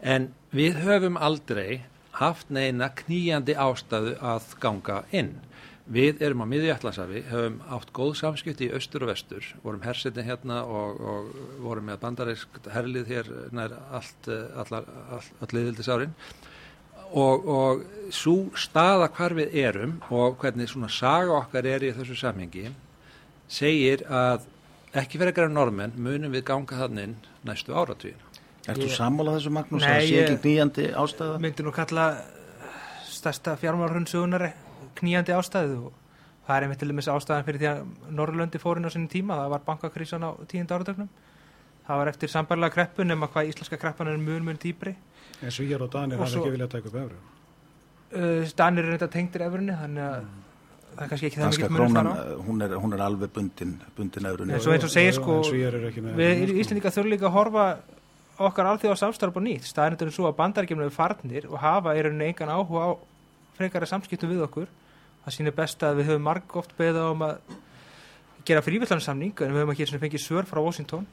En við höfum aldrei haft neina knýjandi ástæðu að ganga inn. Við erum á miðjætlansafi, höfum átt góð samskipti í austur og vestur, vorum hersetin hérna og, og vorum með bandarísk herlið hér nær allt, allar, all, alliðildis árin og, og svo staða hvar við erum og hvernig svona saga okkar er í þessu samhengi segir að ekki fyrir ekkert normenn munum við ganga þannig næstu áratvíðin. Ertu Ég- sammálað þessu Magnús Nei, að það sé ég- ekki nýjandi ástæða? myndi nú kalla stærsta fjármálhrunsugunar knýjandi ástæðu og það er einmitt til dæmis ástæðan fyrir því að Norrlöndi fórin á sinni tíma, það var bankakrísan á tíunda áratögnum það var eftir sambarlega kreppu nema hvað íslenska kreppan er mun mun dýbri En Svíjar og Danir Og hafa svo- ekki viljað taka upp efru. uh, Danir er reynda tengdir efrunni þannig að það er kannski ekki það mikið þar á eh, hún er, hún er alveg bundin, bundin eurunni. En svo eins og segir sko Svíjar eru ekki með. við sko. Íslendinga þurfum líka að horfa okkar alþjóða samstarf á nýtt. Staðindur er svo að bandarækjumlega er farnir og hafa í rauninni engan áhuga á frekara samskiptum við okkur. Það sýnir best að við höfum marg oft beða um að gera frívillansamning en við höfum ekki einu sinni fengið svör frá Washington.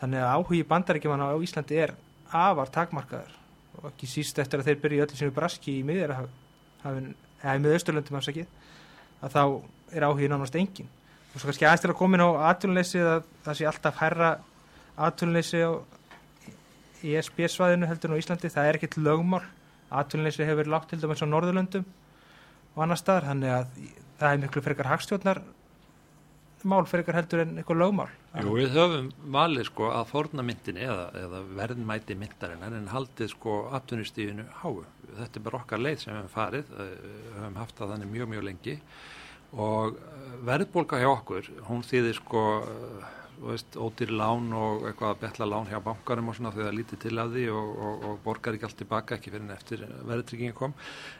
Þannig að áhugi bandarækjumanna á Íslandi er afar takmarkaður. Og ekki síst eftir að þeir byrja öllu sinu braski í miðjara hafin, eða í miðausturlöndum afsakið að þá er áhugi nánast engin og svo kannski aðeins til að koma inn á atvinnuleysi að það sé alltaf herra atvinnuleysi á í ESB-svæðinu heldur nú Íslandi það er ekkert lögmál. Atvinnuleysi hefur verið lágt til dæmis á Norðurlöndum og annar staðar þannig að það er miklu frekar hagstjórnar mál frekar heldur en eitthvað lögmál. Jú, við höfum valið sko að fórna myndinni eða, eða verðmæti myndarinnar en haldið sko atvinnustíðinu háu. Þetta er bara okkar leið sem við höfum farið, eh, við höfum haft það þannig mjög, mjög lengi. Og eh, verðbólka hjá okkur, hún þýðir sko, eh, veist, ódýr lán og eitthvað að betla lán hjá bankarum og svona því það lítið til af því og, og, og borgar ekki allt tilbaka ekki fyrir en eftir verðtryggingin kom.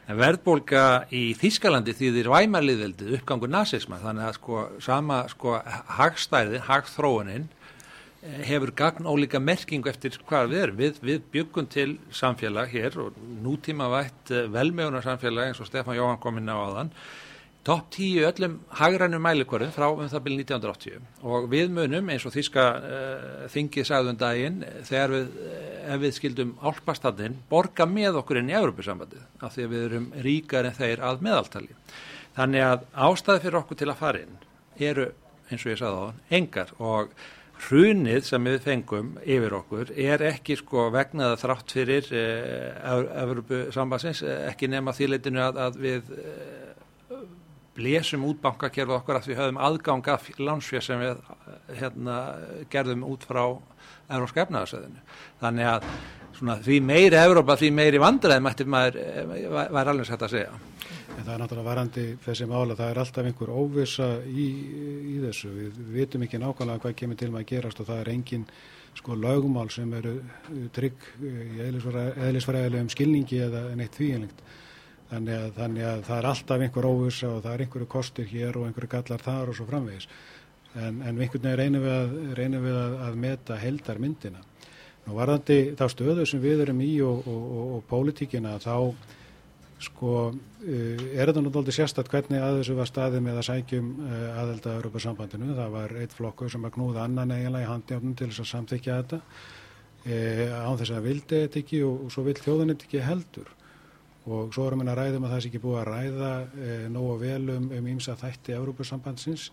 En verðbólka í Þýskalandi þýðir væmarliðveldið uppgangur nasisma þannig að sko sama sko hagstæðin, hagþróunin eh, hefur gagn ólíka merkingu eftir hvað við erum. Við, við byggum til samfélag hér og nútíma vætt velmegunar samfélag eins og Stefán Jóhann kom inn á aðan topp 10 öllum hagrænum mælikvarðum frá um það byrjum 1980 og við munum eins og þíska uh, þingið sagðum daginn þegar við, uh, ef við skildum álpastandinn, borga með okkur inn í Európusambandið af því að við erum ríkar en þeir að meðaltali. Þannig að ástæði fyrir okkur til að fara inn eru, eins og ég sagði á hann, engar og hrunið sem við fengum yfir okkur er ekki sko vegna það þrátt fyrir uh, Európusambandsins, ekki nema þýleitinu að, að við blésum út bankakerfið okkar að við höfum aðgang af lánsfér sem við hérna, gerðum út frá Európska efnaðarsæðinu. Þannig að svona, því meiri Európa, því meiri vandræði mætti maður, væri alveg sætt að segja. En það er náttúrulega varandi þessi mála, það er alltaf einhver óvissa í, í þessu. Við vitum ekki nákvæmlega hvað kemur til með að gerast og það er engin sko lögumál sem eru trygg í eðlisfræðilegum skilningi eða neitt þvíinlegt. Þannig að, þannig að það er alltaf einhver óvisa og það er einhverju kostir hér og einhverju gallar þar og svo framvegis en, en einhvern veginn reynum við að, reynum við að, að meta heldar myndina Nú varðandi þá stöðu sem við erum í og, og, og, og pólitíkina þá sko uh, er þetta náttúrulega sérstætt hvernig að þessu var staðið með að sækjum uh, aðelda Europasambandinu. Það var eitt flokkur sem að knúða annan eiginlega í handjáfnum til þess að samþykja þetta uh, án þess að vildi þetta ekki og svo vill þjóðan þetta ekki heldur. Og svo erum við að ræðum að það sé ekki búið að ræða nógu vel um, um ímsa þætti Europasambandsins.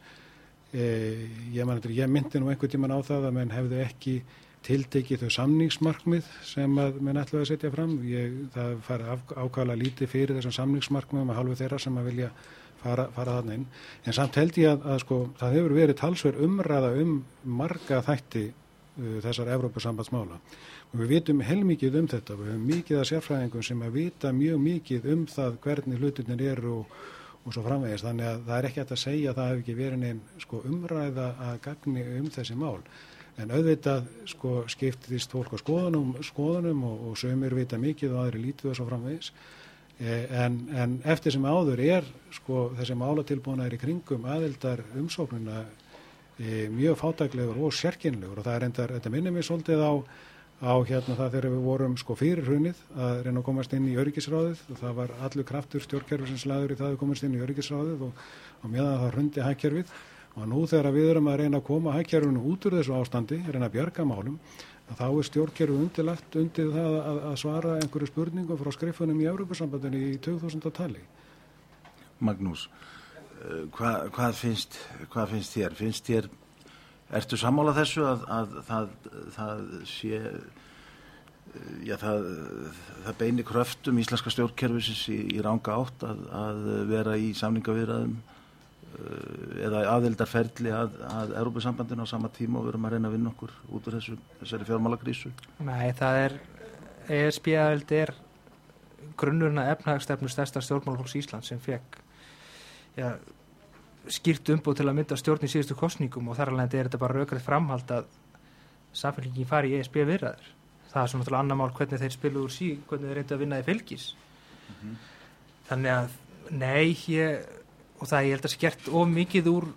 Ég, ég myndi nú einhvern tíman á það að menn hefðu ekki tiltekið þau samningsmarkmið sem að menn ætlaði að setja fram. Ég, það fara ákvæmlega lítið fyrir þessum samningsmarkmiðum að hálfu þeirra sem að vilja fara, fara þarna inn. En samt held ég að, að sko, það hefur verið talsverð umræða um marga þætti uh, þessar Evrópusambandsmála. Og við vitum heilmikið um þetta. Við hefum mikið að sérfræðingum sem að vita mjög mikið um það hvernig hlutinir eru og, og svo framvegist. Þannig að það er ekki að segja að það hefur ekki verið neinn sko, umræða að gagni um þessi mál. En auðvitað sko, skiptist fólk á skoðunum, skoðunum og, og sömur vita mikið og aðri lítið og svo framvegis. E, en, en eftir sem áður er sko, þessi málatilbúna er í kringum aðildar umsóknuna e, mjög fátæklegur og sérkynlegur og það er endar, þetta minnir mér svolítið á, á hérna það þegar við vorum sko fyrir hrunnið að reyna að komast inn í öryggisráðið og það var allur kraftur stjórnkerfisins laður í það að komast inn í öryggisráðið og, og meðan það hrundi hækkerfið og nú þegar við erum að reyna að koma hækjarunum út úr þessu ástandi, reyna að bjarga málum að þá er stjórnkerfu undilagt undir það að, að svara einhverju spurningum frá skriffunum í Európa-sambandinu í 2000. tali Magnús uh, hva, hvað, finnst, hvað finnst þér? Finnst þér ertu sammála þessu að, að það, það sé já það, það beini kröftum íslenska stjórnkerfisins í, í ranga átt að, að vera í samningavirðaðum Eh, eða aðeldarferli að, að Európa-sambandinu á sama tíma og við erum að reyna að vinna okkur út úr þessu, þessari fjármálakrísu? Nei, það er ESB-aðeld er grunnurinn að efnahagstefnu stærsta stjórnmálafólks Ísland sem fekk ja, skýrt umbúð til að mynda stjórn í síðustu kostningum og þar alveg er þetta bara raugrætt framhald að samfélgingin fari í ESB virðaður. Það er svona náttúrulega annar mál hvernig þeir spilu úr sí, hvernig þeir reynda að vinna í fylgis. Mm -hmm. Þannig að, nei, ég og það ég held að skert of mikið úr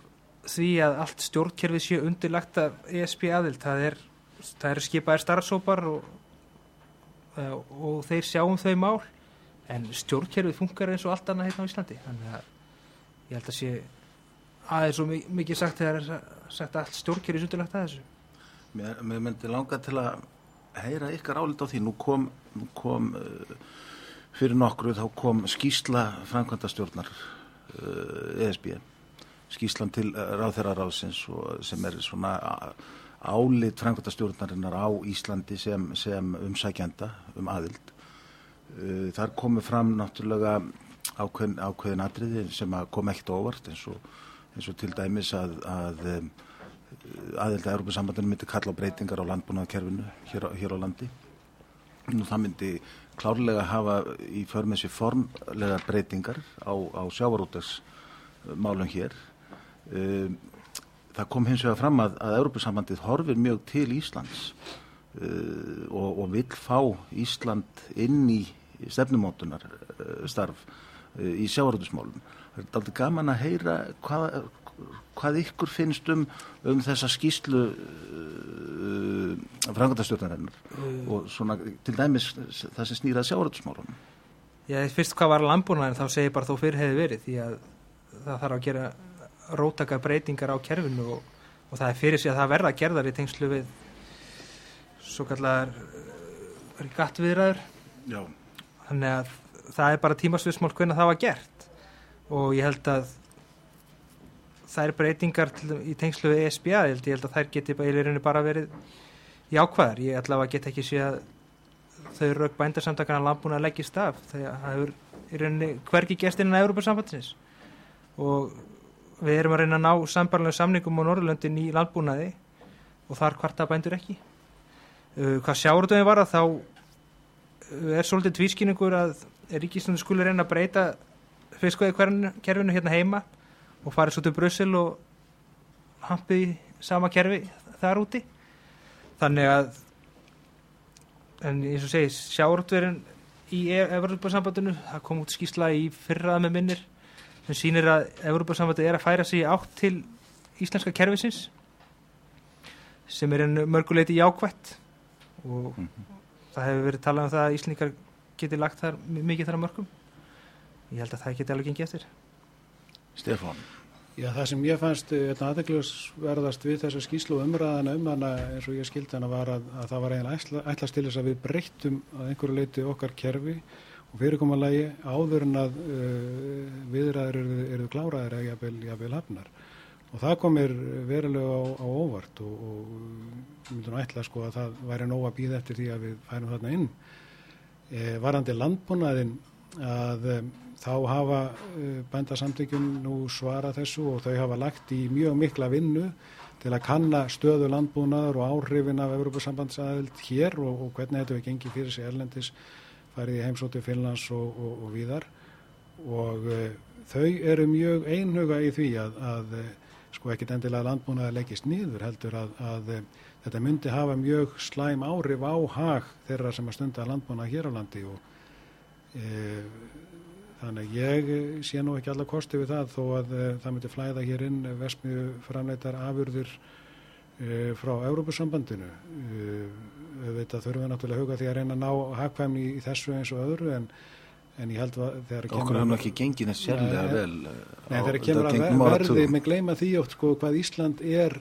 því að allt stjórnkerfið sé undirlagt af ESB aðild það er, það er skipaðir starfsópar og, eh, og þeir sjáum þau mál en stjórnkerfið funkar eins og allt annað hérna á Íslandi þannig að ég held að sé aðeins og mikið sagt þegar það er sagt allt stjórnkerfið er undirlagt að þessu? Mér, mér myndi langa til að heyra ykkar álit á því. Nú kom, nú kom uh, fyrir nokkru þá kom skýsla framkvæmda stjórnar ESB eh, e skýslan til eh, ráðherraráðsins sem er svona álit frangværtastjórnarinnar á Íslandi sem, sem umsækjanda um aðild. Eh, þar komu fram náttúrulega ákveðin, ákveðin atriði sem kom ekkert óvart eins og, eins og til dæmis að, að aðild að Európa-sambandinu myndi kalla á breytingar á landbúnaðkerfinu hér, hér á landi Nú, það myndi klárlega hafa í förmessi formlega breytingar á, á sjávarútagsmálum hér. Um, það kom hins vegar fram að, að Európusambandið horfir mjög til Íslands uh, og, og vil fá Ísland inn í stefnumótunar starf í sjávarútagsmálum. Það er aldrei gaman að heyra hvað, hvað ykkur finnst um, um þessa skýslu uh, frangandastjórnarinnar mm. og svona til dæmis það sem snýrað sjáratusmálunum Já, fyrst hvað var landbúnaðin þá segir bara þó fyrir hefði verið því að það þarf að gera rótakar breytingar á kerfinu og, og það er fyrir sig að það verða gerðar í tengslu við svo kallar gattviðræður þannig að það er bara tímasviðsmál hvernig það var gert. Og ég held að þær breytingar í tengslu við ESB ég held að þær geti bara verið jákvæðar, ég allavega get ekki sé að þau rauk bændarsamtakana landbúna að leggja staf þegar það hefur í rauninni hverki gestininn að Európa-samfattins og við erum að reyna að ná sambarlega samningum á Norrlöndin í landbúnaði og þar kvarta bændur ekki. Uh, hvað sjáurðuðin var að þá uh, er svolítið tvískinningur að Ríkisnundur skulle reyna að breyta fiskveið kerfinu hérna heima og farið svo til Brussel og hampið sama kerfi þar úti þannig að en eins og segis sjáurtverðin í Evropasambandinu. Það kom út skýrsla í fyrrað með minnir sem sýnir að Evropasambandi er að færa sig átt til íslenska kerfisins sem er enn mörguleiti jákvætt og mm -hmm. það hefur verið talað um það að Íslingar geti lagt þar, mikið þar að mörgum. Ég held að það geti alveg gengið eftir. Stefán. Já, það sem ég fannst eh, hérna, aðeinsverðast við þessa skýslu umræðana um hana eins og ég skildi hana var að, að það var eiginlega ætlast til þess að við breyttum að einhverju leiti okkar kerfi og fyrirkomalagi áður en að uh, viðræður eru, eru kláraðir eða jafnvel hafnar og það komir verulega á, á óvart og, og myndur nú ætla sko að það væri nóg að býða eftir því að við færum þarna inn e, varandi landbúnaðin að e, þá hafa e, bændasamtökjum nú svara þessu og þau hafa lagt í mjög mikla vinnu til að kanna stöðu landbúnaður og áhrifin af Európa-sambandsaðild hér og, og hvernig þetta við gengið fyrir sig erlendis farið í heimsóti Finnlands og, og, og víðar. Og þau eru mjög einhuga í því að, að sko ekkit endilega landbúnaði leggist nýður heldur að, að þetta myndi hafa mjög slæm áhrif á hag þeirra sem að stunda landbúnaði hér á landi og þannig að ég sé nú ekki alla kosti við það þó að það myndi flæða hér inn vestmiðu framleitar afurður frá Európusambandinu auðvitað þurfum við náttúrulega að huga því að reyna að ná hagkvæmni í þessu eins og öðru en, en ég held að þegar kemur okkur hann ekki gengið þess sérlega vel nei, þegar kemur að verði með gleyma því oft sko hvað Ísland er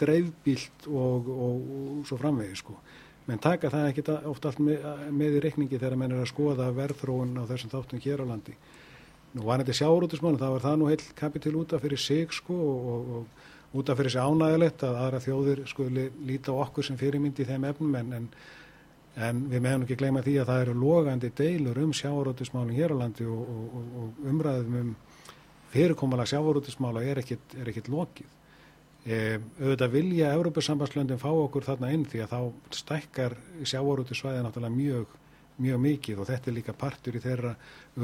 dreifbílt og, og, og svo framvegi sko. Menn taka það ekki oft allt með, með í reikningi þegar menn er að skoða verðróun á þessum þáttum hér á landi. Nú var þetta sjáurútusmánu, það var það nú heil kapitil útaf fyrir sig sko og, og út af fyrir sig ánægilegt að aðra þjóðir skuli líta okkur sem fyrirmyndi í þeim efnum en, en, en við meðum ekki gleyma því að það eru logandi deilur um sjávarótismálinn hér á landi og, og, og, og umræðum um fyrirkomalag sjávarótismála er ekkit, lokið. E, auðvitað vilja Európa-sambandslöndin fá okkur þarna inn því að þá stækkar sjávarótisvæði náttúrulega mjög, mjög mikið og þetta er líka partur í þeirra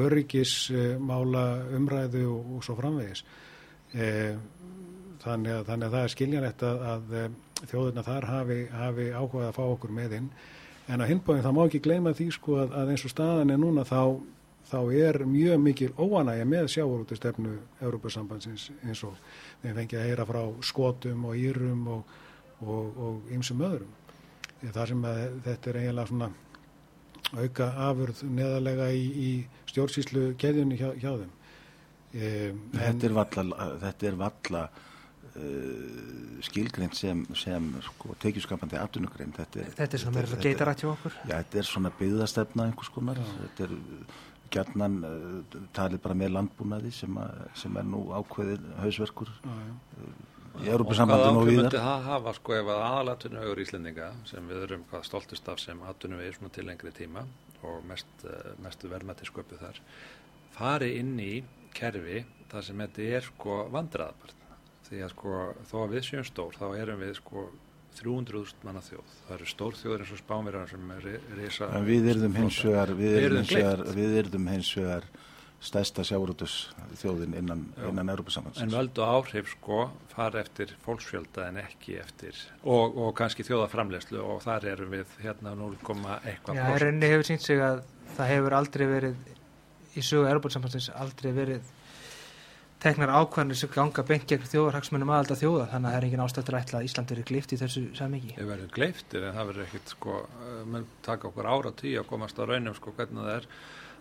öryggismála umræðu og svo framvegis. E, þannig að, þannig að það er skiljanlegt að, að þjóðurna þar hafi, hafi áhugað að fá okkur með inn en að hinbóðin það má ekki gleyma því sko að, að eins og staðan er núna þá, þá er mjög mikil óanægja með sjáurúti stefnu Európa-sambandsins eins og við fengið að heyra frá skotum og írum og ymsum öðrum. Það sem að þetta er eiginlega svona auka afurð neðalega í, í stjórnsýslu keðjunni hjá, hjá þeim. Um, þetta er valla, þetta er valla uh, skilgreint sem, sem sko, tekjuskapandi aftunugrein þetta er, þetta er svona meira geitarætt hjá okkur. Já, þetta er svona byggðastefna einhvers konar. Já. þetta er gætnan uh, talið bara með landbúnaði sem, a, sem er nú ákveðin hausverkur í Európa-sambandinu og viðar. Hvað ákveð myndi það hafa sko ef að aðalatunum auður Íslendinga sem við erum hvað stoltist af sem atunum við svona til lengri tíma og mest, uh, mestu verðmætti sköpu þar fari inn í kerfi þar sem þetta er sko vandraðabart því að sko þó að við séum stór þá erum við sko 300.000 manna þjóð. Það eru stór þjóður eins og spánverðar sem er reysa en við erum hins vegar við erum hins vegar stærsta sjáurútus þjóðin innan, innan Európa-sambands en völdu áhrif sko fara eftir fólksfjölda en ekki eftir og, og kannski þjóðaframlegslu og þar erum við hérna 0,1% Já, reyni hefur sínt sig að það hefur aldrei verið í sögu Európa-sambandsins aldrei verið teknar ákvæðanir sem ganga beint gegn þjóðarhagsmunum aðalda þjóða þannig að það er engin ástættur ætla að Ísland eru gleift í þessu samingi. Það verður gleift en það verður ekkit sko, menn taka okkur ára tíu að komast á raunum sko hvernig það er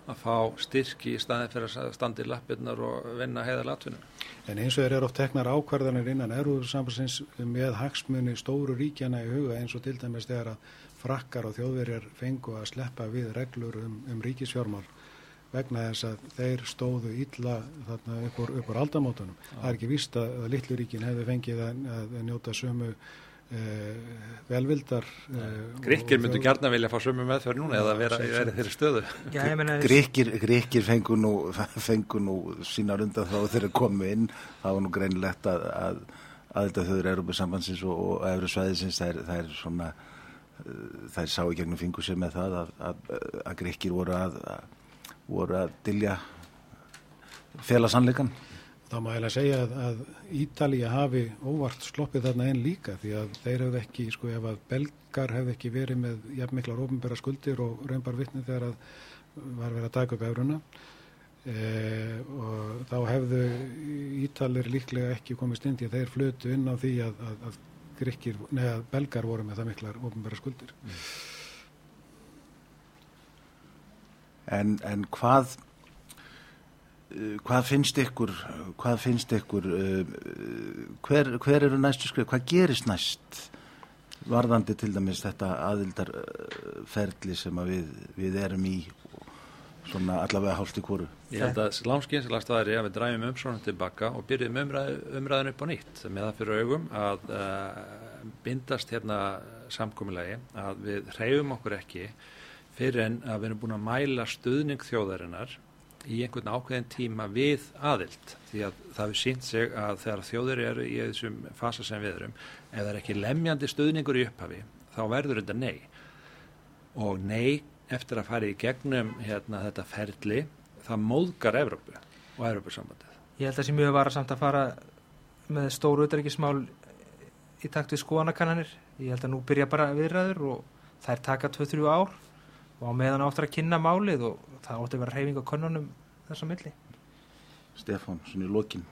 að fá styrki í staðin fyrir að standa í lappirnar og vinna heiða latvinum. En eins og þeir eru oft teknar ákvæðanir innan erúðursambansins með hagsmunni stóru ríkjana í huga eins og til dæmis þegar að frakkar og þjóðverjar fengu að sleppa við reglur um, um ríkisfjármál vegna þess að þeir stóðu illa þarna upp úr, úr aldamótunum. Ja. Það er ekki víst að, að Littluríkin hefði fengið að, að njóta sömu eh, velvildar. Eh, Gríkir myndu gærna vilja fá sömu með fyrir núna eða vera í þeirri stöðu. Já, Gríkir, Gríkir fengu nú, fengu nú sínar undan þá þeirra komu inn. Það var nú greinlegt að, að þetta þauður Európa sambansins og, og Európa svæðisins það er, það er svona eh, þær sá í gegnum fingur sér með það að, að, að Gríkir voru að, að voru að dilja fela sannleikan. Þá má ég lega segja að, að Ítalija hafi óvart sloppið þarna einn líka því að þeir hefði ekki, sko ef að belgar hefði ekki verið með jafn miklar ofinbæra skuldir og raunbar vittni þegar að var verið að taka upp efruna e, og þá hefðu Ítalir líklega ekki komist inn því að þeir flutu inn á því að, að, að Grykkir, neða belgar voru með það miklar ofnbæra skuldir. En, en hvað, uh, hvað finnst ykkur, hvað finnst ykkur, uh, hver, hver eru næstu skrif, hvað gerist næst varðandi til dæmis þetta aðildarferli sem að við, við erum í svona allavega hálft í kóru? Ég held að lánskynnsilast það er að við dræfum umsónum tilbaka og byrjum umræð, umræðin upp á nýtt með það fyrir augum að uh, bindast hérna samkomiðlegi að við hreyfum okkur ekki fyrir en að við erum búin að mæla stuðning þjóðarinnar í einhvern ákveðin tíma við aðild því að það hefur sínt sig að þegar þjóðir eru í þessum fasa sem við erum ef það er ekki lemjandi stuðningur í upphafi þá verður þetta nei og nei eftir að fara í gegnum hérna, þetta ferli það móðgar Evrópu og Evrópusambandið. Ég held að það sé mjög varasamt að fara með stóru auðverkismál í takt við skoðanakannanir. Ég held að nú byrja bara viðræður og þær taka 2-3 ár og á meðan áttur að kynna málið og það áttur að vera reyfing á konunum þessa milli. Stefán, svona í lokin,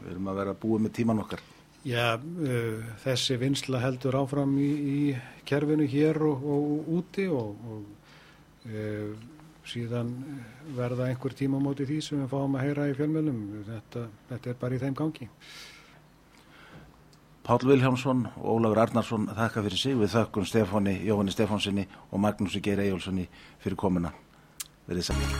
við erum að vera búið með tíman okkar. Já, uh, þessi vinsla heldur áfram í, í kerfinu hér og, og úti og, og uh, síðan verða einhver tíma á móti því sem við fáum að heyra í fjölmjölum. Þetta, þetta er bara í þeim gangi. Pál Viljámsson og Ólafur Arnarsson þakka fyrir sig. Við þakkum Stefáni, Jóhanni Stefánsinni og Magnúsi Geir Ejjólfssoni fyrir komuna. Verðið sæl.